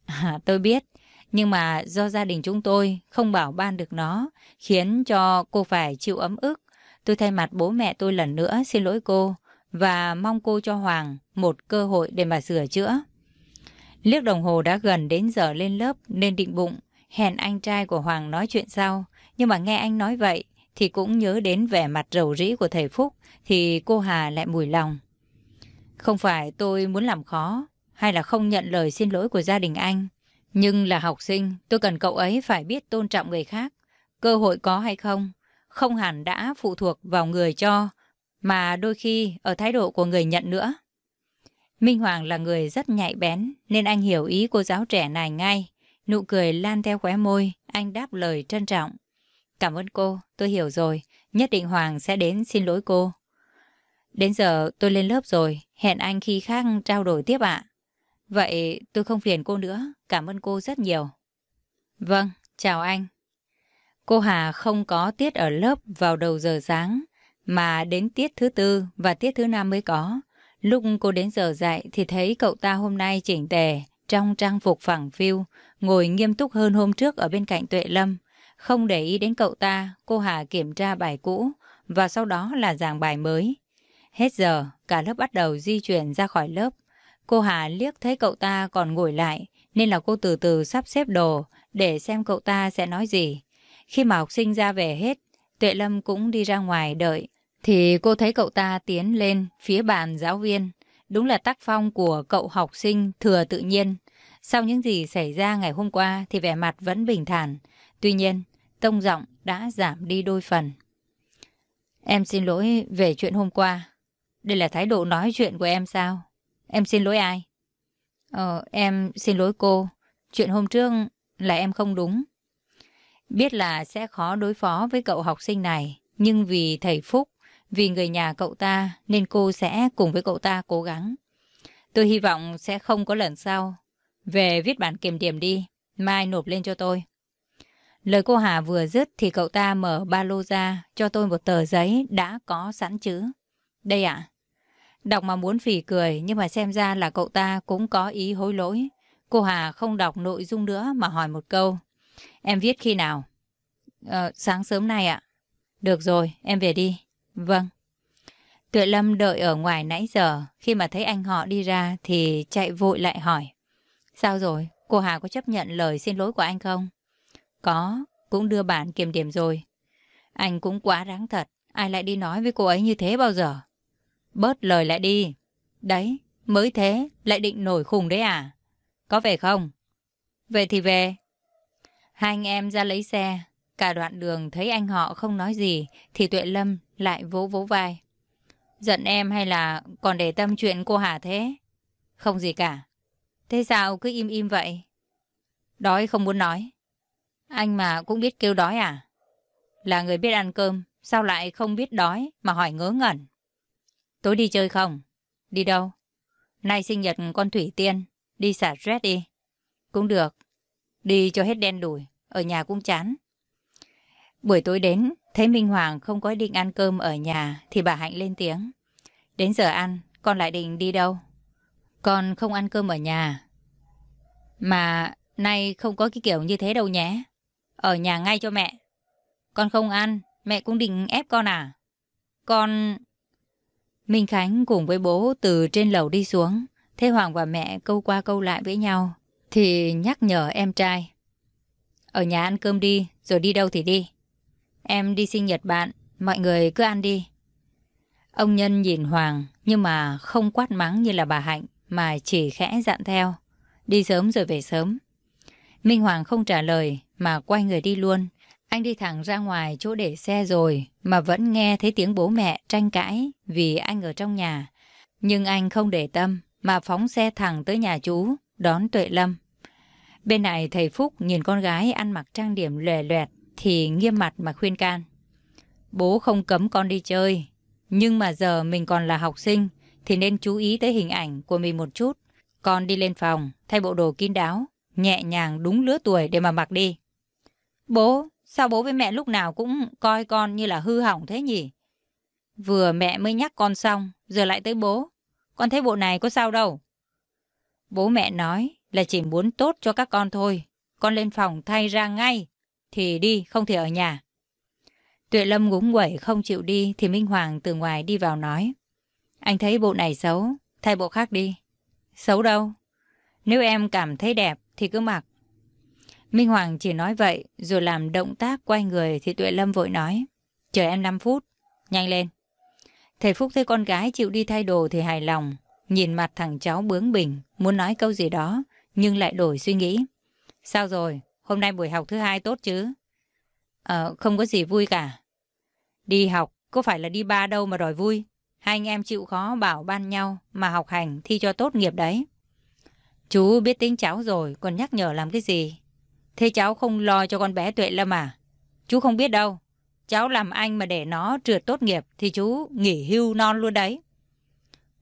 À, tôi biết, nhưng mà do gia đình chúng tôi không bảo ban được nó, khiến cho cô phải chịu ấm ức. Tôi thay mặt bố mẹ tôi lần nữa xin lỗi cô và mong cô cho Hoàng một cơ hội để mà sửa chữa. Liếc đồng hồ đã gần đến giờ lên lớp nên định bụng hẹn anh trai của Hoàng nói chuyện sau. Nhưng mà nghe anh nói vậy thì cũng nhớ đến vẻ mặt rầu rĩ của thầy Phúc thì cô Hà lại mùi lòng. Không phải tôi muốn làm khó hay là không nhận lời xin lỗi của gia đình anh. Nhưng là học sinh, tôi cần cậu ấy phải biết tôn trọng người khác. Cơ hội có hay không, không hẳn đã phụ thuộc vào người cho, mà đôi khi ở thái độ của người nhận nữa. Minh Hoàng là người rất nhạy bén, nên anh hiểu ý cô giáo trẻ này ngay. Nụ cười lan theo khóe môi, anh đáp lời trân trọng. Cảm ơn cô, tôi hiểu rồi, nhất định Hoàng sẽ đến xin lỗi cô. Đến giờ tôi lên lớp rồi, hẹn anh khi khác trao đổi tiếp ạ. Vậy tôi không phiền cô nữa, cảm ơn cô rất nhiều. Vâng, chào anh. Cô Hà không có tiết ở lớp vào đầu giờ sáng, mà đến tiết thứ tư và tiết thứ năm mới có. Lúc cô đến giờ dạy thì thấy cậu ta hôm nay chỉnh tề, trong trang phục phẳng phiu, ngồi nghiêm túc hơn hôm trước ở bên cạnh Tuệ Lâm. Không để ý đến cậu ta, cô Hà kiểm tra bài cũ và sau đó là giảng bài mới. Hết giờ, cả lớp bắt đầu di chuyển ra khỏi lớp. Cô Hà liếc thấy cậu ta còn ngồi lại, nên là cô từ từ sắp xếp đồ để xem cậu ta sẽ nói gì. Khi mà học sinh ra về hết, Tuệ Lâm cũng đi ra ngoài đợi, thì cô thấy cậu ta tiến lên phía bàn giáo viên. Đúng là tác phong của cậu học sinh thừa tự nhiên. Sau những gì xảy ra ngày hôm qua thì vẻ mặt vẫn bình thản. Tuy nhiên, tông giọng đã giảm đi đôi phần. Em xin lỗi về chuyện hôm qua. Đây là thái độ nói chuyện của em sao? Em xin lỗi ai? Ờ, em xin lỗi cô. Chuyện hôm trước là em không đúng. Biết là sẽ khó đối phó với cậu học sinh này, nhưng vì thầy Phúc, vì người nhà cậu ta nên cô sẽ cùng với cậu ta cố gắng. Tôi hy vọng sẽ không có lần sau. Về viết bản kiểm điểm đi, mai nộp lên cho tôi. Lời cô Hà vừa dứt thì cậu ta mở ba lô ra cho tôi một tờ giấy đã có sẵn chứ. Đây ạ. Đọc mà muốn phỉ cười nhưng mà xem ra là cậu ta cũng có ý hối lỗi. Cô Hà không đọc nội dung nữa mà hỏi một câu. Em viết khi nào? Ờ, sáng sớm nay ạ. Được rồi, em về đi. Vâng. Tuệ Lâm đợi ở ngoài nãy giờ, khi mà thấy anh họ đi ra thì chạy vội lại hỏi. Sao rồi, cô Hà có chấp nhận lời xin lỗi của anh không? Có, cũng đưa bản kiểm điểm rồi. Anh cũng quá đáng thật, ai lại đi nói với cô ấy như thế bao giờ? Bớt lời lại đi. Đấy, mới thế, lại định nổi khùng đấy à? Có về không? Về thì về. Hai anh em ra lấy xe. Cả đoạn đường thấy anh họ không nói gì thì Tuệ Lâm lại vỗ vỗ vai. Giận em hay là còn để tâm chuyện cô Hà thế? Không gì cả. Thế sao cứ im im vậy? Đói không muốn nói. Anh mà cũng biết kêu đói à? Là người biết ăn cơm, sao lại không biết đói mà hỏi ngớ ngẩn? Tối đi chơi không? Đi đâu? Nay sinh nhật con Thủy Tiên, đi xả stress đi. Cũng được. Đi cho hết đen đủi, ở nhà cũng chán. Buổi tối đến, thấy Minh Hoàng không có định ăn cơm ở nhà thì bà Hạnh lên tiếng. Đến giờ ăn, con lại định đi đâu? Con không ăn cơm ở nhà. Mà nay không có cái kiểu như thế đâu nhé. Ở nhà ngay cho mẹ. Con không ăn, mẹ cũng định ép con à? Con... Minh Khánh cùng với bố từ trên lầu đi xuống. Thế Hoàng và mẹ câu qua câu lại với nhau. Thì nhắc nhở em trai. Ở nhà ăn cơm đi, rồi đi đâu thì đi. Em đi sinh nhật bạn, mọi người cứ ăn đi. Ông Nhân nhìn Hoàng, nhưng mà không quát mắng như là bà Hạnh, mà chỉ khẽ dặn theo. Đi sớm rồi về sớm. Minh Hoàng không trả lời, mà quay người đi luôn. Anh đi thẳng ra ngoài chỗ để xe rồi, mà vẫn nghe thấy tiếng bố mẹ tranh cãi vì anh ở trong nhà. Nhưng anh không để tâm, mà phóng xe thẳng tới nhà chú, đón Tuệ Lâm. Bên này thầy Phúc nhìn con gái ăn mặc trang điểm lòe loẹt thì nghiêm mặt mà khuyên can. Bố không cấm con đi chơi, nhưng mà giờ mình còn là học sinh thì nên chú ý tới hình ảnh của mình một chút. Con đi lên phòng, thay bộ đồ kín đáo, nhẹ nhàng đúng lứa tuổi để mà mặc đi. Bố, sao bố với mẹ lúc nào cũng coi con như là hư hỏng thế nhỉ? Vừa mẹ mới nhắc con xong, giờ lại tới bố. Con thấy bộ này có sao đâu. Bố mẹ nói là chỉ muốn tốt cho các con thôi. Con lên phòng thay ra ngay. Thì đi, không thể ở nhà. Tuệ Lâm gúng quẩy không chịu đi thì Minh Hoàng từ ngoài đi vào nói. Anh thấy bộ này xấu, thay bộ khác đi. Xấu đâu? Nếu em cảm thấy đẹp thì cứ mặc. Minh Hoàng chỉ nói vậy rồi làm động tác quay người thì Tuệ Lâm vội nói. Chờ em 5 phút, nhanh lên. Thầy Phúc thấy con gái chịu đi thay đồ thì hài lòng. Nhìn mặt thằng cháu bướng bỉnh, muốn nói câu gì đó, nhưng lại đổi suy nghĩ. Sao rồi? Hôm nay buổi học thứ hai tốt chứ? Ờ, không có gì vui cả. Đi học, có phải là đi ba đâu mà đòi vui? Hai anh em chịu khó bảo ban nhau mà học hành thi cho tốt nghiệp đấy. Chú biết tính cháu rồi, còn nhắc nhở làm cái gì? Thế cháu không lo cho con bé Tuệ Lâm à? Chú không biết đâu. Cháu làm anh mà để nó trượt tốt nghiệp thì chú nghỉ hưu non luôn đấy.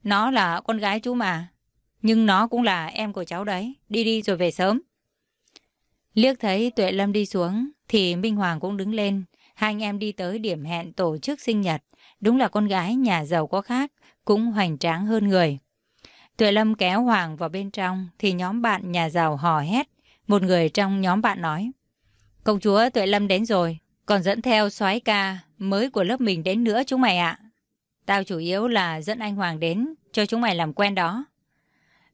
Nó là con gái chú mà. Nhưng nó cũng là em của cháu đấy. Đi đi rồi về sớm. Liếc thấy Tuệ Lâm đi xuống thì Minh Hoàng cũng đứng lên. Hai anh em đi tới điểm hẹn tổ chức sinh nhật. Đúng là con gái nhà giàu có khác, cũng hoành tráng hơn người. Tuệ Lâm kéo Hoàng vào bên trong thì nhóm bạn nhà giàu hò hét. Một người trong nhóm bạn nói. Công chúa Tuệ Lâm đến rồi, còn dẫn theo soái ca mới của lớp mình đến nữa chúng mày ạ. Tao chủ yếu là dẫn anh Hoàng đến cho chúng mày làm quen đó.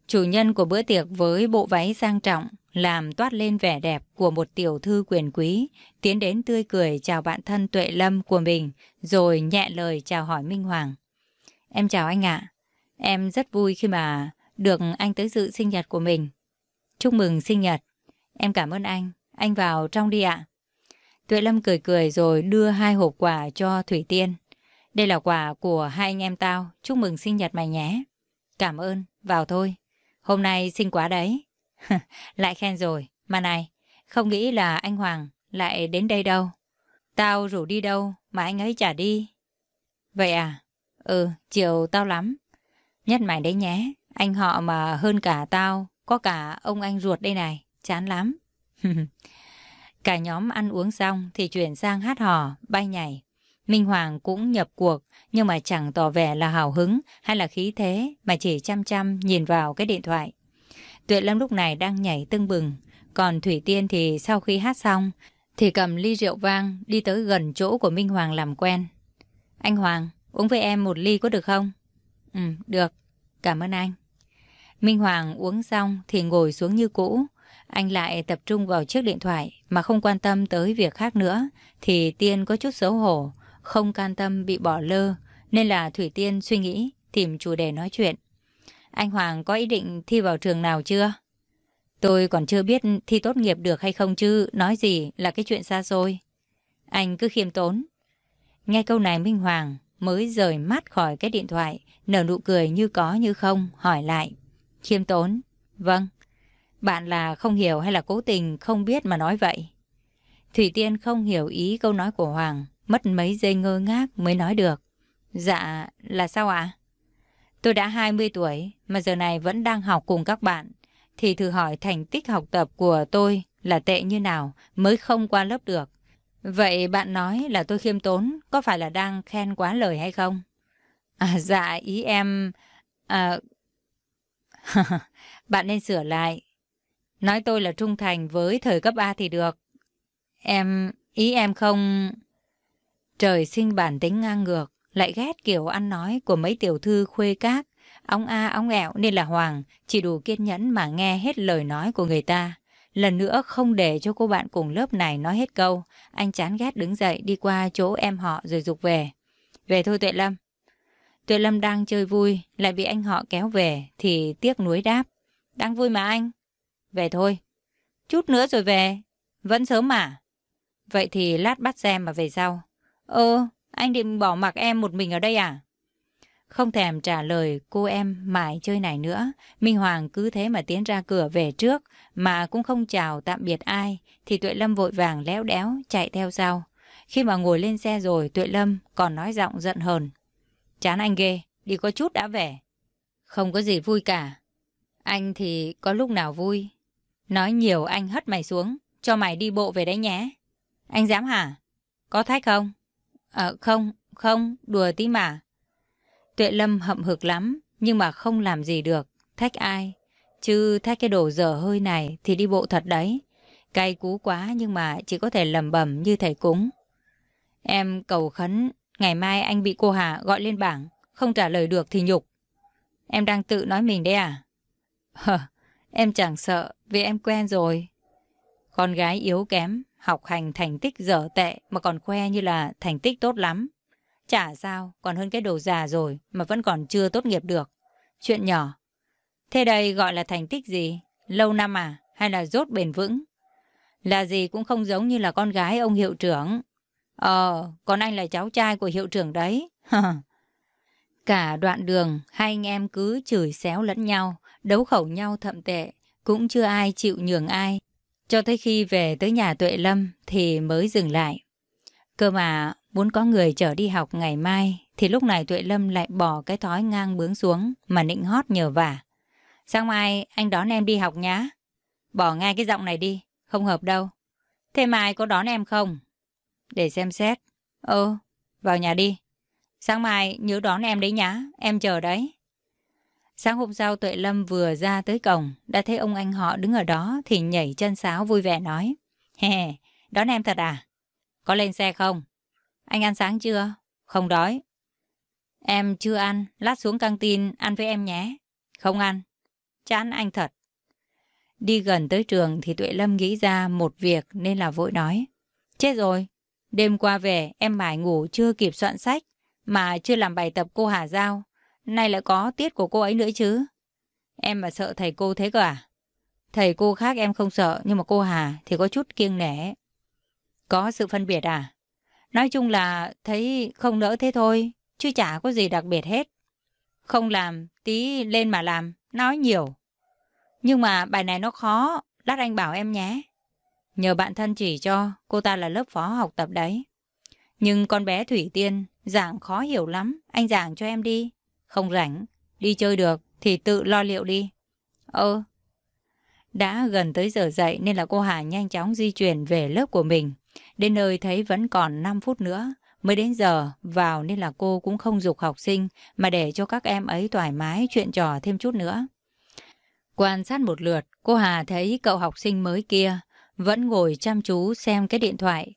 Chủ nhân của bữa tiệc với bộ váy sang trọng làm toát lên vẻ đẹp của một tiểu thư quyền quý, tiến đến tươi cười chào bạn thân Tuệ Lâm của mình, rồi nhẹ lời chào hỏi Minh Hoàng. Em chào anh ạ. Em rất vui khi mà được anh tới dự sinh nhật của mình. Chúc mừng sinh nhật. Em cảm ơn anh. Anh vào trong đi ạ. Tuệ Lâm cười cười rồi đưa hai hộp quà cho Thủy Tiên. Đây là quà của hai anh em tao. Chúc mừng sinh nhật mày nhé. Cảm ơn. Vào thôi. Hôm nay xinh quá đấy. *laughs* lại khen rồi. Mà này, không nghĩ là anh Hoàng lại đến đây đâu. Tao rủ đi đâu mà anh ấy chả đi. Vậy à? Ừ, chiều tao lắm. Nhất mày đấy nhé. Anh họ mà hơn cả tao, có cả ông anh ruột đây này. Chán lắm. *laughs* cả nhóm ăn uống xong thì chuyển sang hát hò, bay nhảy. Minh Hoàng cũng nhập cuộc nhưng mà chẳng tỏ vẻ là hào hứng hay là khí thế mà chỉ chăm chăm nhìn vào cái điện thoại. Tuệ Lâm lúc này đang nhảy tưng bừng, còn Thủy Tiên thì sau khi hát xong thì cầm ly rượu vang đi tới gần chỗ của Minh Hoàng làm quen. Anh Hoàng, uống với em một ly có được không? Ừ, được. Cảm ơn anh. Minh Hoàng uống xong thì ngồi xuống như cũ. Anh lại tập trung vào chiếc điện thoại mà không quan tâm tới việc khác nữa. Thì Tiên có chút xấu hổ, không can tâm bị bỏ lơ. Nên là Thủy Tiên suy nghĩ tìm chủ đề nói chuyện. Anh Hoàng có ý định thi vào trường nào chưa? Tôi còn chưa biết thi tốt nghiệp được hay không chứ, nói gì là cái chuyện xa xôi. Anh cứ khiêm tốn. Nghe câu này Minh Hoàng mới rời mắt khỏi cái điện thoại, nở nụ cười như có như không, hỏi lại. Khiêm tốn. Vâng. Bạn là không hiểu hay là cố tình không biết mà nói vậy? Thủy Tiên không hiểu ý câu nói của Hoàng, mất mấy giây ngơ ngác mới nói được. Dạ, là sao ạ? Tôi đã 20 tuổi mà giờ này vẫn đang học cùng các bạn. Thì thử hỏi thành tích học tập của tôi là tệ như nào mới không qua lớp được. Vậy bạn nói là tôi khiêm tốn, có phải là đang khen quá lời hay không? À, dạ, ý em... À... *laughs* bạn nên sửa lại. Nói tôi là trung thành với thời cấp A thì được. Em... ý em không... Trời sinh bản tính ngang ngược, lại ghét kiểu ăn nói của mấy tiểu thư khuê các, ông a ông ẹo nên là Hoàng chỉ đủ kiên nhẫn mà nghe hết lời nói của người ta. Lần nữa không để cho cô bạn cùng lớp này nói hết câu, anh chán ghét đứng dậy đi qua chỗ em họ rồi dục về. Về thôi Tuệ Lâm. Tuệ Lâm đang chơi vui, lại bị anh họ kéo về thì tiếc nuối đáp. Đang vui mà anh. Về thôi. Chút nữa rồi về. Vẫn sớm mà. Vậy thì lát bắt xe mà về sau. Ơ, anh định bỏ mặc em một mình ở đây à? Không thèm trả lời cô em mãi chơi này nữa. Minh Hoàng cứ thế mà tiến ra cửa về trước, mà cũng không chào tạm biệt ai, thì Tuệ Lâm vội vàng léo đéo chạy theo sau. Khi mà ngồi lên xe rồi, Tuệ Lâm còn nói giọng giận hờn. Chán anh ghê, đi có chút đã về. Không có gì vui cả. Anh thì có lúc nào vui. Nói nhiều anh hất mày xuống, cho mày đi bộ về đấy nhé. Anh dám hả? Có thách không? À, không, không, đùa tí mà. Tuệ Lâm hậm hực lắm, nhưng mà không làm gì được. Thách ai? Chứ thách cái đồ dở hơi này thì đi bộ thật đấy. Cay cú quá nhưng mà chỉ có thể lầm bẩm như thầy cúng. Em cầu khấn, ngày mai anh bị cô Hà gọi lên bảng, không trả lời được thì nhục. Em đang tự nói mình đấy à? Hờ, em chẳng sợ vì em quen rồi. Con gái yếu kém, học hành thành tích dở tệ mà còn khoe như là thành tích tốt lắm. Chả sao, còn hơn cái đồ già rồi mà vẫn còn chưa tốt nghiệp được. Chuyện nhỏ. Thế đây gọi là thành tích gì? Lâu năm à? Hay là rốt bền vững? Là gì cũng không giống như là con gái ông hiệu trưởng. Ờ, còn anh là cháu trai của hiệu trưởng đấy. *laughs* Cả đoạn đường, hai anh em cứ chửi xéo lẫn nhau, đấu khẩu nhau thậm tệ. Cũng chưa ai chịu nhường ai. Cho tới khi về tới nhà Tuệ Lâm thì mới dừng lại. Cơ mà muốn có người chở đi học ngày mai thì lúc này Tuệ Lâm lại bỏ cái thói ngang bướng xuống mà nịnh hót nhờ vả. Sáng mai anh đón em đi học nhá. Bỏ ngay cái giọng này đi, không hợp đâu. Thế mai có đón em không? Để xem xét. Ơ, vào nhà đi. Sáng mai nhớ đón em đấy nhá, em chờ đấy. Sáng hôm sau Tuệ Lâm vừa ra tới cổng, đã thấy ông anh họ đứng ở đó thì nhảy chân sáo vui vẻ nói. Hè, đón em thật à? Có lên xe không? Anh ăn sáng chưa? Không đói. Em chưa ăn, lát xuống căng tin ăn với em nhé. Không ăn. Chán anh thật. Đi gần tới trường thì Tuệ Lâm nghĩ ra một việc nên là vội nói. Chết rồi, đêm qua về em mải ngủ chưa kịp soạn sách mà chưa làm bài tập cô Hà Giao. Nay lại có tiết của cô ấy nữa chứ. Em mà sợ thầy cô thế cơ à? Thầy cô khác em không sợ nhưng mà cô Hà thì có chút kiêng nể. Có sự phân biệt à? Nói chung là thấy không nỡ thế thôi, chứ chả có gì đặc biệt hết. Không làm, tí lên mà làm, nói nhiều. Nhưng mà bài này nó khó, lát anh bảo em nhé. Nhờ bạn thân chỉ cho, cô ta là lớp phó học tập đấy. Nhưng con bé Thủy Tiên, giảng khó hiểu lắm, anh giảng cho em đi. Không rảnh, đi chơi được thì tự lo liệu đi. Ơ, đã gần tới giờ dậy nên là cô Hà nhanh chóng di chuyển về lớp của mình. Đến nơi thấy vẫn còn 5 phút nữa, mới đến giờ vào nên là cô cũng không dục học sinh mà để cho các em ấy thoải mái chuyện trò thêm chút nữa. Quan sát một lượt, cô Hà thấy cậu học sinh mới kia vẫn ngồi chăm chú xem cái điện thoại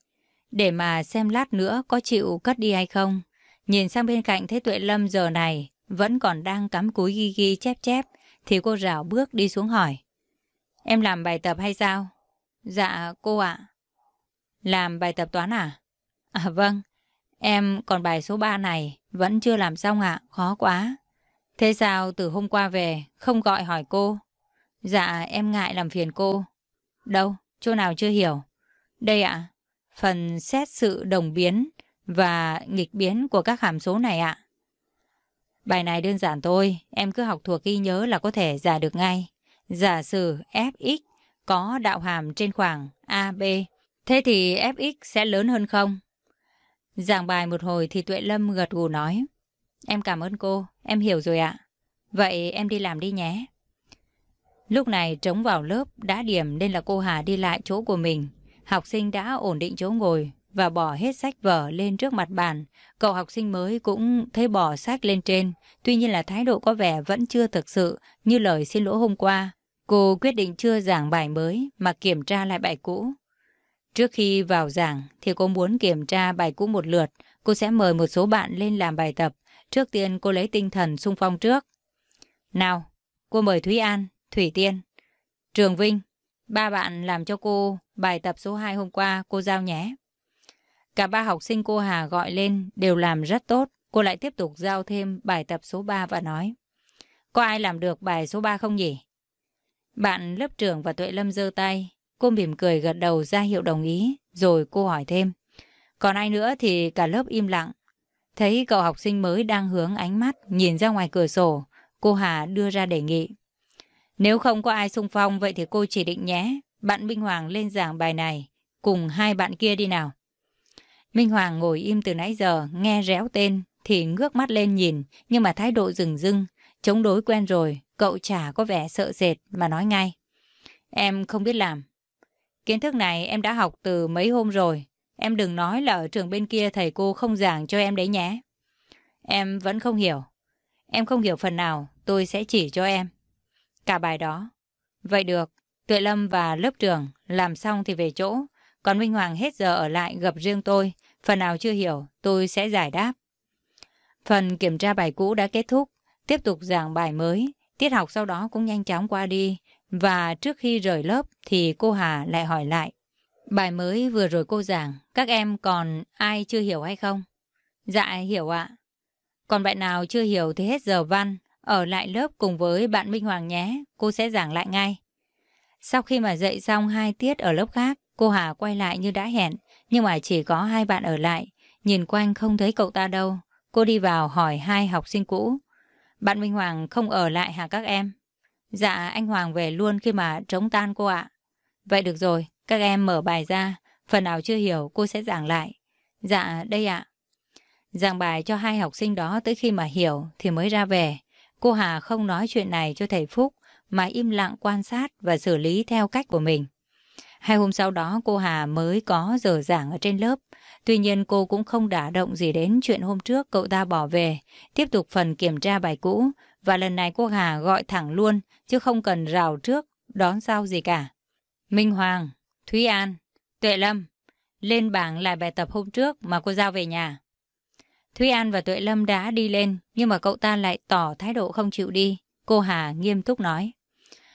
để mà xem lát nữa có chịu cất đi hay không. Nhìn sang bên cạnh thấy Tuệ Lâm giờ này vẫn còn đang cắm cúi ghi ghi chép chép thì cô rảo bước đi xuống hỏi. Em làm bài tập hay sao? Dạ cô ạ. Làm bài tập toán à? À vâng, em còn bài số 3 này vẫn chưa làm xong ạ, khó quá. Thế sao từ hôm qua về không gọi hỏi cô? Dạ em ngại làm phiền cô. Đâu, chỗ nào chưa hiểu? Đây ạ, phần xét sự đồng biến và nghịch biến của các hàm số này ạ. Bài này đơn giản thôi, em cứ học thuộc ghi nhớ là có thể giải được ngay. Giả sử fx có đạo hàm trên khoảng AB Thế thì FX sẽ lớn hơn không? Giảng bài một hồi thì Tuệ Lâm gật gù nói. Em cảm ơn cô, em hiểu rồi ạ. Vậy em đi làm đi nhé. Lúc này trống vào lớp đã điểm nên là cô Hà đi lại chỗ của mình. Học sinh đã ổn định chỗ ngồi và bỏ hết sách vở lên trước mặt bàn. Cậu học sinh mới cũng thấy bỏ sách lên trên. Tuy nhiên là thái độ có vẻ vẫn chưa thực sự như lời xin lỗi hôm qua. Cô quyết định chưa giảng bài mới mà kiểm tra lại bài cũ. Trước khi vào giảng thì cô muốn kiểm tra bài cũ một lượt, cô sẽ mời một số bạn lên làm bài tập. Trước tiên cô lấy tinh thần sung phong trước. Nào, cô mời Thúy An, Thủy Tiên, Trường Vinh. Ba bạn làm cho cô bài tập số 2 hôm qua cô giao nhé. Cả ba học sinh cô Hà gọi lên, đều làm rất tốt. Cô lại tiếp tục giao thêm bài tập số 3 và nói. Có ai làm được bài số 3 không nhỉ? Bạn lớp trưởng và Tuệ Lâm giơ tay. Cô mỉm cười gật đầu ra hiệu đồng ý. Rồi cô hỏi thêm. Còn ai nữa thì cả lớp im lặng. Thấy cậu học sinh mới đang hướng ánh mắt nhìn ra ngoài cửa sổ. Cô Hà đưa ra đề nghị. Nếu không có ai xung phong, vậy thì cô chỉ định nhé. Bạn Minh Hoàng lên giảng bài này. Cùng hai bạn kia đi nào. Minh Hoàng ngồi im từ nãy giờ, nghe réo tên, thì ngước mắt lên nhìn, nhưng mà thái độ rừng rưng, chống đối quen rồi, cậu chả có vẻ sợ sệt mà nói ngay. Em không biết làm. Kiến thức này em đã học từ mấy hôm rồi, em đừng nói là ở trường bên kia thầy cô không giảng cho em đấy nhé. Em vẫn không hiểu. Em không hiểu phần nào, tôi sẽ chỉ cho em. Cả bài đó. Vậy được, Tuệ Lâm và lớp trưởng làm xong thì về chỗ, còn Minh Hoàng hết giờ ở lại gặp riêng tôi, phần nào chưa hiểu tôi sẽ giải đáp. Phần kiểm tra bài cũ đã kết thúc, tiếp tục giảng bài mới, tiết học sau đó cũng nhanh chóng qua đi, và trước khi rời lớp thì cô Hà lại hỏi lại. Bài mới vừa rồi cô giảng, các em còn ai chưa hiểu hay không? Dạ, hiểu ạ. Còn bạn nào chưa hiểu thì hết giờ văn, ở lại lớp cùng với bạn Minh Hoàng nhé, cô sẽ giảng lại ngay. Sau khi mà dạy xong hai tiết ở lớp khác, cô Hà quay lại như đã hẹn, nhưng mà chỉ có hai bạn ở lại. Nhìn quanh không thấy cậu ta đâu. Cô đi vào hỏi hai học sinh cũ. Bạn Minh Hoàng không ở lại hả các em? Dạ, anh Hoàng về luôn khi mà trống tan cô ạ. Vậy được rồi, các em mở bài ra. Phần nào chưa hiểu cô sẽ giảng lại. Dạ, đây ạ. Giảng bài cho hai học sinh đó tới khi mà hiểu thì mới ra về. Cô Hà không nói chuyện này cho thầy Phúc mà im lặng quan sát và xử lý theo cách của mình. Hai hôm sau đó cô Hà mới có giờ giảng ở trên lớp. Tuy nhiên cô cũng không đả động gì đến chuyện hôm trước cậu ta bỏ về. Tiếp tục phần kiểm tra bài cũ. Và lần này cô Hà gọi thẳng luôn, chứ không cần rào trước, đón sau gì cả. Minh Hoàng, Thúy An, Tuệ Lâm, lên bảng lại bài tập hôm trước mà cô giao về nhà. Thúy An và Tuệ Lâm đã đi lên, nhưng mà cậu ta lại tỏ thái độ không chịu đi. Cô Hà nghiêm túc nói.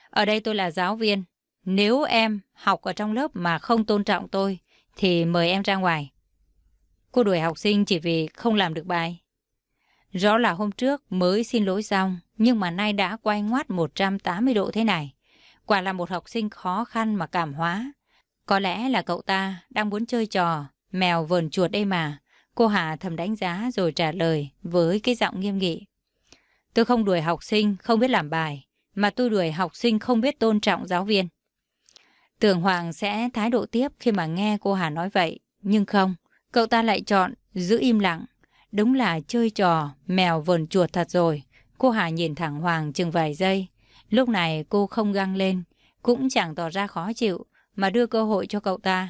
Ở đây tôi là giáo viên, nếu em học ở trong lớp mà không tôn trọng tôi, thì mời em ra ngoài. Cô đuổi học sinh chỉ vì không làm được bài. Rõ là hôm trước mới xin lỗi xong, nhưng mà nay đã quay ngoắt 180 độ thế này. Quả là một học sinh khó khăn mà cảm hóa. Có lẽ là cậu ta đang muốn chơi trò, mèo vờn chuột đây mà. Cô Hà thầm đánh giá rồi trả lời với cái giọng nghiêm nghị. Tôi không đuổi học sinh không biết làm bài, mà tôi đuổi học sinh không biết tôn trọng giáo viên. Tưởng Hoàng sẽ thái độ tiếp khi mà nghe cô Hà nói vậy, nhưng không, cậu ta lại chọn giữ im lặng. Đúng là chơi trò, mèo vờn chuột thật rồi. Cô Hà nhìn thẳng Hoàng chừng vài giây. Lúc này cô không găng lên, cũng chẳng tỏ ra khó chịu, mà đưa cơ hội cho cậu ta.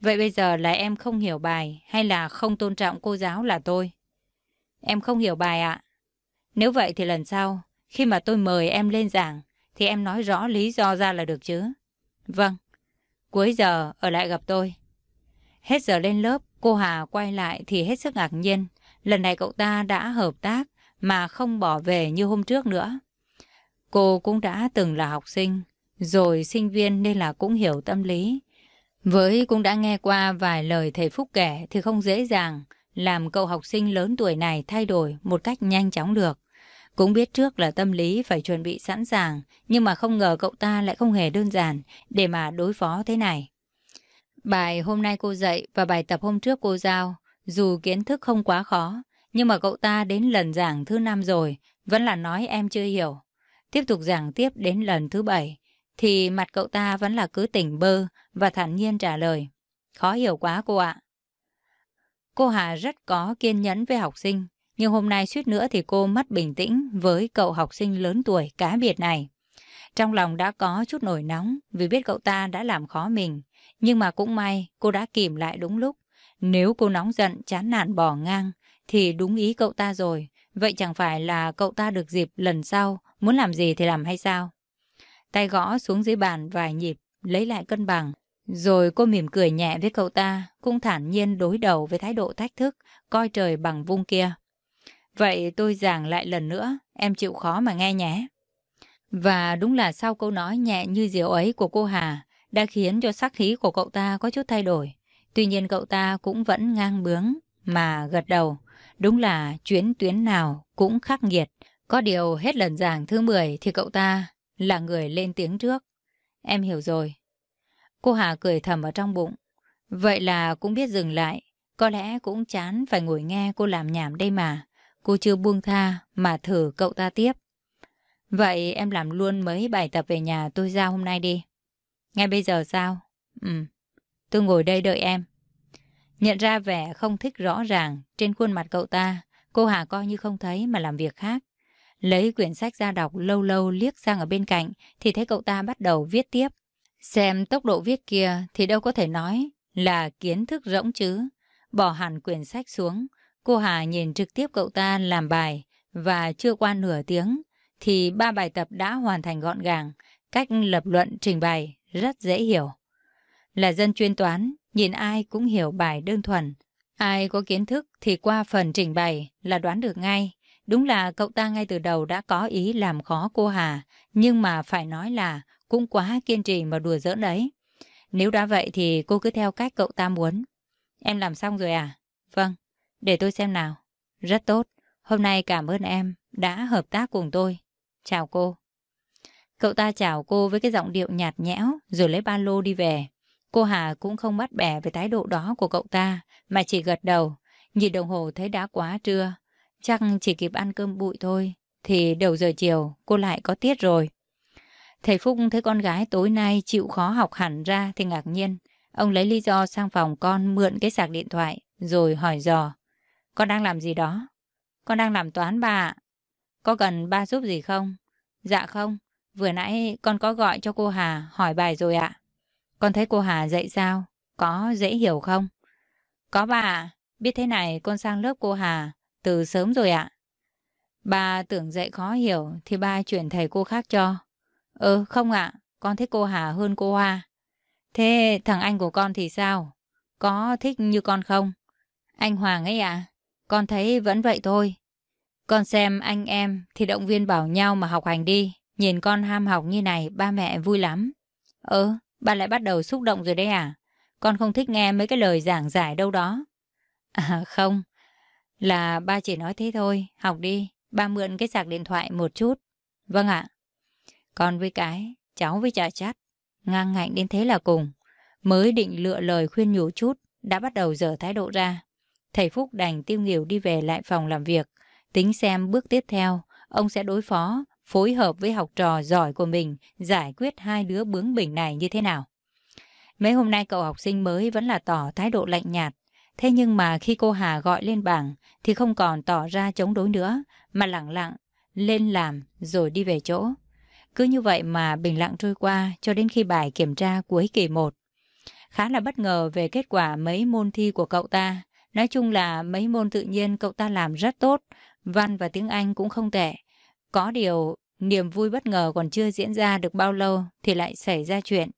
Vậy bây giờ là em không hiểu bài hay là không tôn trọng cô giáo là tôi? Em không hiểu bài ạ. Nếu vậy thì lần sau, khi mà tôi mời em lên giảng, thì em nói rõ lý do ra là được chứ. Vâng, cuối giờ ở lại gặp tôi. Hết giờ lên lớp, cô Hà quay lại thì hết sức ngạc nhiên. Lần này cậu ta đã hợp tác mà không bỏ về như hôm trước nữa. Cô cũng đã từng là học sinh, rồi sinh viên nên là cũng hiểu tâm lý. Với cũng đã nghe qua vài lời thầy Phúc kể thì không dễ dàng làm cậu học sinh lớn tuổi này thay đổi một cách nhanh chóng được. Cũng biết trước là tâm lý phải chuẩn bị sẵn sàng, nhưng mà không ngờ cậu ta lại không hề đơn giản để mà đối phó thế này. Bài hôm nay cô dạy và bài tập hôm trước cô giao, dù kiến thức không quá khó, nhưng mà cậu ta đến lần giảng thứ năm rồi, vẫn là nói em chưa hiểu. Tiếp tục giảng tiếp đến lần thứ bảy, thì mặt cậu ta vẫn là cứ tỉnh bơ và thản nhiên trả lời. Khó hiểu quá cô ạ. Cô Hà rất có kiên nhẫn với học sinh, nhưng hôm nay suýt nữa thì cô mất bình tĩnh với cậu học sinh lớn tuổi cá biệt này. Trong lòng đã có chút nổi nóng vì biết cậu ta đã làm khó mình. Nhưng mà cũng may cô đã kìm lại đúng lúc. Nếu cô nóng giận chán nản bỏ ngang thì đúng ý cậu ta rồi. Vậy chẳng phải là cậu ta được dịp lần sau muốn làm gì thì làm hay sao? Tay gõ xuống dưới bàn vài nhịp lấy lại cân bằng. Rồi cô mỉm cười nhẹ với cậu ta, cũng thản nhiên đối đầu với thái độ thách thức, coi trời bằng vung kia. Vậy tôi giảng lại lần nữa, em chịu khó mà nghe nhé. Và đúng là sau câu nói nhẹ như diều ấy của cô Hà đã khiến cho sắc khí của cậu ta có chút thay đổi. Tuy nhiên cậu ta cũng vẫn ngang bướng mà gật đầu. Đúng là chuyến tuyến nào cũng khắc nghiệt. Có điều hết lần giảng thứ 10 thì cậu ta là người lên tiếng trước. Em hiểu rồi. Cô Hà cười thầm ở trong bụng. Vậy là cũng biết dừng lại. Có lẽ cũng chán phải ngồi nghe cô làm nhảm đây mà. Cô chưa buông tha mà thử cậu ta tiếp. Vậy em làm luôn mấy bài tập về nhà tôi giao hôm nay đi. Ngay bây giờ sao? Ừ, tôi ngồi đây đợi em. Nhận ra vẻ không thích rõ ràng trên khuôn mặt cậu ta, cô Hà coi như không thấy mà làm việc khác. Lấy quyển sách ra đọc lâu lâu liếc sang ở bên cạnh thì thấy cậu ta bắt đầu viết tiếp. Xem tốc độ viết kia thì đâu có thể nói là kiến thức rỗng chứ. Bỏ hẳn quyển sách xuống, cô Hà nhìn trực tiếp cậu ta làm bài và chưa qua nửa tiếng thì ba bài tập đã hoàn thành gọn gàng, cách lập luận trình bày rất dễ hiểu. Là dân chuyên toán, nhìn ai cũng hiểu bài đơn thuần. Ai có kiến thức thì qua phần trình bày là đoán được ngay. Đúng là cậu ta ngay từ đầu đã có ý làm khó cô Hà, nhưng mà phải nói là cũng quá kiên trì mà đùa giỡn đấy. Nếu đã vậy thì cô cứ theo cách cậu ta muốn. Em làm xong rồi à? Vâng, để tôi xem nào. Rất tốt, hôm nay cảm ơn em đã hợp tác cùng tôi. Chào cô. Cậu ta chào cô với cái giọng điệu nhạt nhẽo rồi lấy ba lô đi về. Cô Hà cũng không bắt bẻ về thái độ đó của cậu ta mà chỉ gật đầu. Nhìn đồng hồ thấy đã quá trưa. Chắc chỉ kịp ăn cơm bụi thôi. Thì đầu giờ chiều cô lại có tiết rồi. Thầy Phúc thấy con gái tối nay chịu khó học hẳn ra thì ngạc nhiên. Ông lấy lý do sang phòng con mượn cái sạc điện thoại rồi hỏi dò. Con đang làm gì đó? Con đang làm toán bà Có cần ba giúp gì không? Dạ không, vừa nãy con có gọi cho cô Hà hỏi bài rồi ạ. Con thấy cô Hà dạy sao? Có dễ hiểu không? Có bà biết thế này con sang lớp cô Hà từ sớm rồi ạ. Bà tưởng dạy khó hiểu thì ba chuyển thầy cô khác cho. Ừ không ạ, con thích cô Hà hơn cô Hoa. Thế thằng anh của con thì sao? Có thích như con không? Anh Hoàng ấy ạ, con thấy vẫn vậy thôi. Con xem anh em thì động viên bảo nhau mà học hành đi. Nhìn con ham học như này, ba mẹ vui lắm. Ờ, ừ, ba lại bắt đầu xúc động rồi đấy à? Con không thích nghe mấy cái lời giảng giải đâu đó. À không, là ba chỉ nói thế thôi, học đi. Ba mượn cái sạc điện thoại một chút. Vâng ạ. Con với cái, cháu với trà chát. Ngang ngạnh đến thế là cùng. Mới định lựa lời khuyên nhủ chút, đã bắt đầu dở thái độ ra. Thầy Phúc đành tiêu nghỉu đi về lại phòng làm việc. Tính xem bước tiếp theo, ông sẽ đối phó, phối hợp với học trò giỏi của mình giải quyết hai đứa bướng bỉnh này như thế nào. Mấy hôm nay cậu học sinh mới vẫn là tỏ thái độ lạnh nhạt. Thế nhưng mà khi cô Hà gọi lên bảng thì không còn tỏ ra chống đối nữa, mà lặng lặng, lên làm rồi đi về chỗ. Cứ như vậy mà bình lặng trôi qua cho đến khi bài kiểm tra cuối kỳ 1. Khá là bất ngờ về kết quả mấy môn thi của cậu ta. Nói chung là mấy môn tự nhiên cậu ta làm rất tốt, văn và tiếng Anh cũng không tệ. Có điều, niềm vui bất ngờ còn chưa diễn ra được bao lâu thì lại xảy ra chuyện.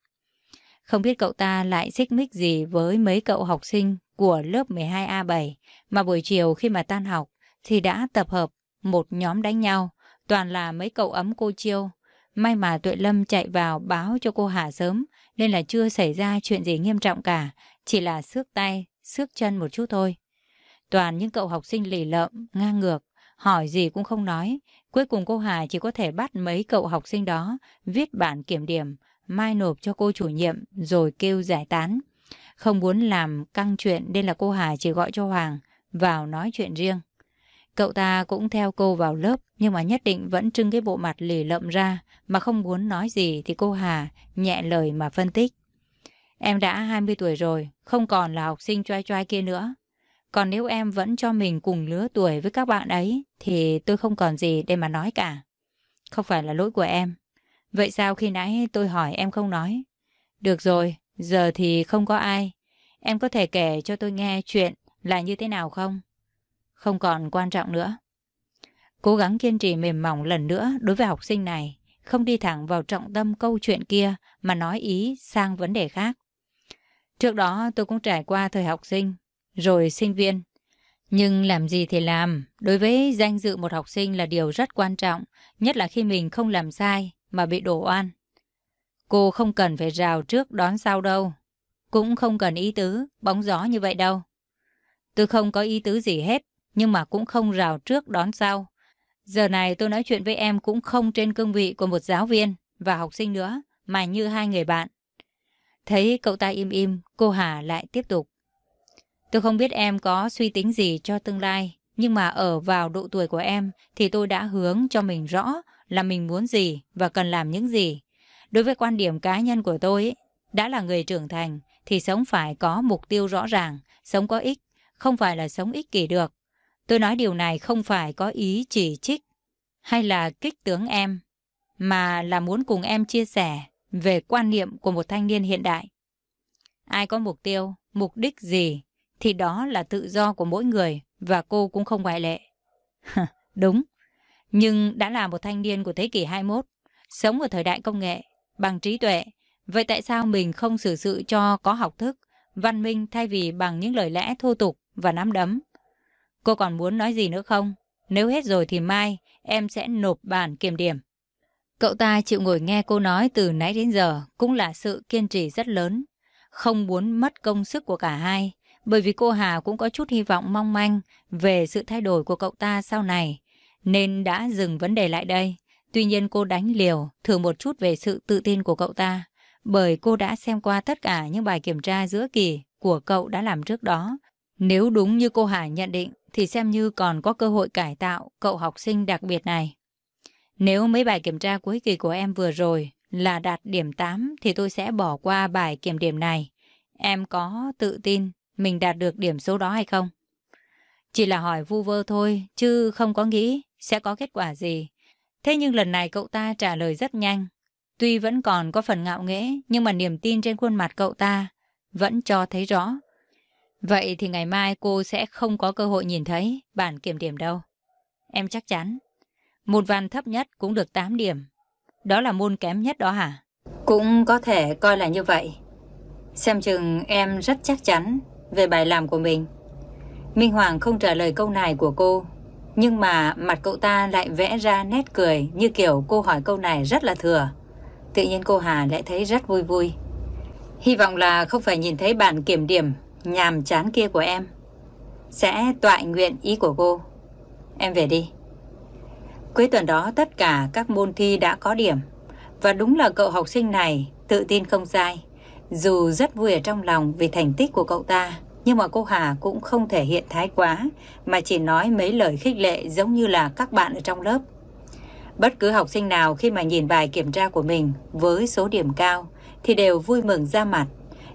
Không biết cậu ta lại xích mích gì với mấy cậu học sinh của lớp 12A7 mà buổi chiều khi mà tan học thì đã tập hợp một nhóm đánh nhau, toàn là mấy cậu ấm cô chiêu. May mà Tuệ Lâm chạy vào báo cho cô Hà sớm nên là chưa xảy ra chuyện gì nghiêm trọng cả, chỉ là xước tay, xước chân một chút thôi. Toàn những cậu học sinh lì lợm, ngang ngược, hỏi gì cũng không nói. Cuối cùng cô Hà chỉ có thể bắt mấy cậu học sinh đó viết bản kiểm điểm, mai nộp cho cô chủ nhiệm rồi kêu giải tán. Không muốn làm căng chuyện nên là cô Hà chỉ gọi cho Hoàng vào nói chuyện riêng. Cậu ta cũng theo cô vào lớp nhưng mà nhất định vẫn trưng cái bộ mặt lì lợm ra mà không muốn nói gì thì cô Hà nhẹ lời mà phân tích. Em đã 20 tuổi rồi, không còn là học sinh choai choai kia nữa. Còn nếu em vẫn cho mình cùng lứa tuổi với các bạn ấy thì tôi không còn gì để mà nói cả. Không phải là lỗi của em. Vậy sao khi nãy tôi hỏi em không nói? Được rồi, giờ thì không có ai. Em có thể kể cho tôi nghe chuyện là như thế nào không? Không còn quan trọng nữa. Cố gắng kiên trì mềm mỏng lần nữa đối với học sinh này, không đi thẳng vào trọng tâm câu chuyện kia mà nói ý sang vấn đề khác. Trước đó tôi cũng trải qua thời học sinh, rồi sinh viên. Nhưng làm gì thì làm, đối với danh dự một học sinh là điều rất quan trọng, nhất là khi mình không làm sai mà bị đổ oan. Cô không cần phải rào trước đón sau đâu, cũng không cần ý tứ, bóng gió như vậy đâu. Tôi không có ý tứ gì hết, nhưng mà cũng không rào trước đón sau. Giờ này tôi nói chuyện với em cũng không trên cương vị của một giáo viên và học sinh nữa, mà như hai người bạn. Thấy cậu ta im im, cô Hà lại tiếp tục. Tôi không biết em có suy tính gì cho tương lai, nhưng mà ở vào độ tuổi của em thì tôi đã hướng cho mình rõ là mình muốn gì và cần làm những gì. Đối với quan điểm cá nhân của tôi, đã là người trưởng thành thì sống phải có mục tiêu rõ ràng, sống có ích, không phải là sống ích kỷ được. Tôi nói điều này không phải có ý chỉ trích hay là kích tướng em, mà là muốn cùng em chia sẻ về quan niệm của một thanh niên hiện đại. Ai có mục tiêu, mục đích gì thì đó là tự do của mỗi người và cô cũng không ngoại lệ. Đúng, nhưng đã là một thanh niên của thế kỷ 21, sống ở thời đại công nghệ, bằng trí tuệ, vậy tại sao mình không xử sự cho có học thức, văn minh thay vì bằng những lời lẽ thô tục và nắm đấm? Cô còn muốn nói gì nữa không? Nếu hết rồi thì mai em sẽ nộp bản kiểm điểm. Cậu ta chịu ngồi nghe cô nói từ nãy đến giờ cũng là sự kiên trì rất lớn. Không muốn mất công sức của cả hai, bởi vì cô Hà cũng có chút hy vọng mong manh về sự thay đổi của cậu ta sau này, nên đã dừng vấn đề lại đây. Tuy nhiên cô đánh liều, thử một chút về sự tự tin của cậu ta, bởi cô đã xem qua tất cả những bài kiểm tra giữa kỳ của cậu đã làm trước đó. Nếu đúng như cô Hà nhận định, thì xem như còn có cơ hội cải tạo cậu học sinh đặc biệt này. Nếu mấy bài kiểm tra cuối kỳ của em vừa rồi là đạt điểm 8 thì tôi sẽ bỏ qua bài kiểm điểm này. Em có tự tin mình đạt được điểm số đó hay không? Chỉ là hỏi vu vơ thôi, chứ không có nghĩ sẽ có kết quả gì. Thế nhưng lần này cậu ta trả lời rất nhanh. Tuy vẫn còn có phần ngạo nghễ, nhưng mà niềm tin trên khuôn mặt cậu ta vẫn cho thấy rõ. Vậy thì ngày mai cô sẽ không có cơ hội nhìn thấy bản kiểm điểm đâu. Em chắc chắn. Môn văn thấp nhất cũng được 8 điểm. Đó là môn kém nhất đó hả? Cũng có thể coi là như vậy. Xem chừng em rất chắc chắn về bài làm của mình. Minh Hoàng không trả lời câu này của cô, nhưng mà mặt cậu ta lại vẽ ra nét cười như kiểu cô hỏi câu này rất là thừa. Tự nhiên cô Hà lại thấy rất vui vui. Hy vọng là không phải nhìn thấy bản kiểm điểm nhàm chán kia của em. Sẽ tọa nguyện ý của cô. Em về đi. Cuối tuần đó tất cả các môn thi đã có điểm. Và đúng là cậu học sinh này tự tin không sai. Dù rất vui ở trong lòng vì thành tích của cậu ta, nhưng mà cô Hà cũng không thể hiện thái quá, mà chỉ nói mấy lời khích lệ giống như là các bạn ở trong lớp. Bất cứ học sinh nào khi mà nhìn bài kiểm tra của mình với số điểm cao thì đều vui mừng ra mặt.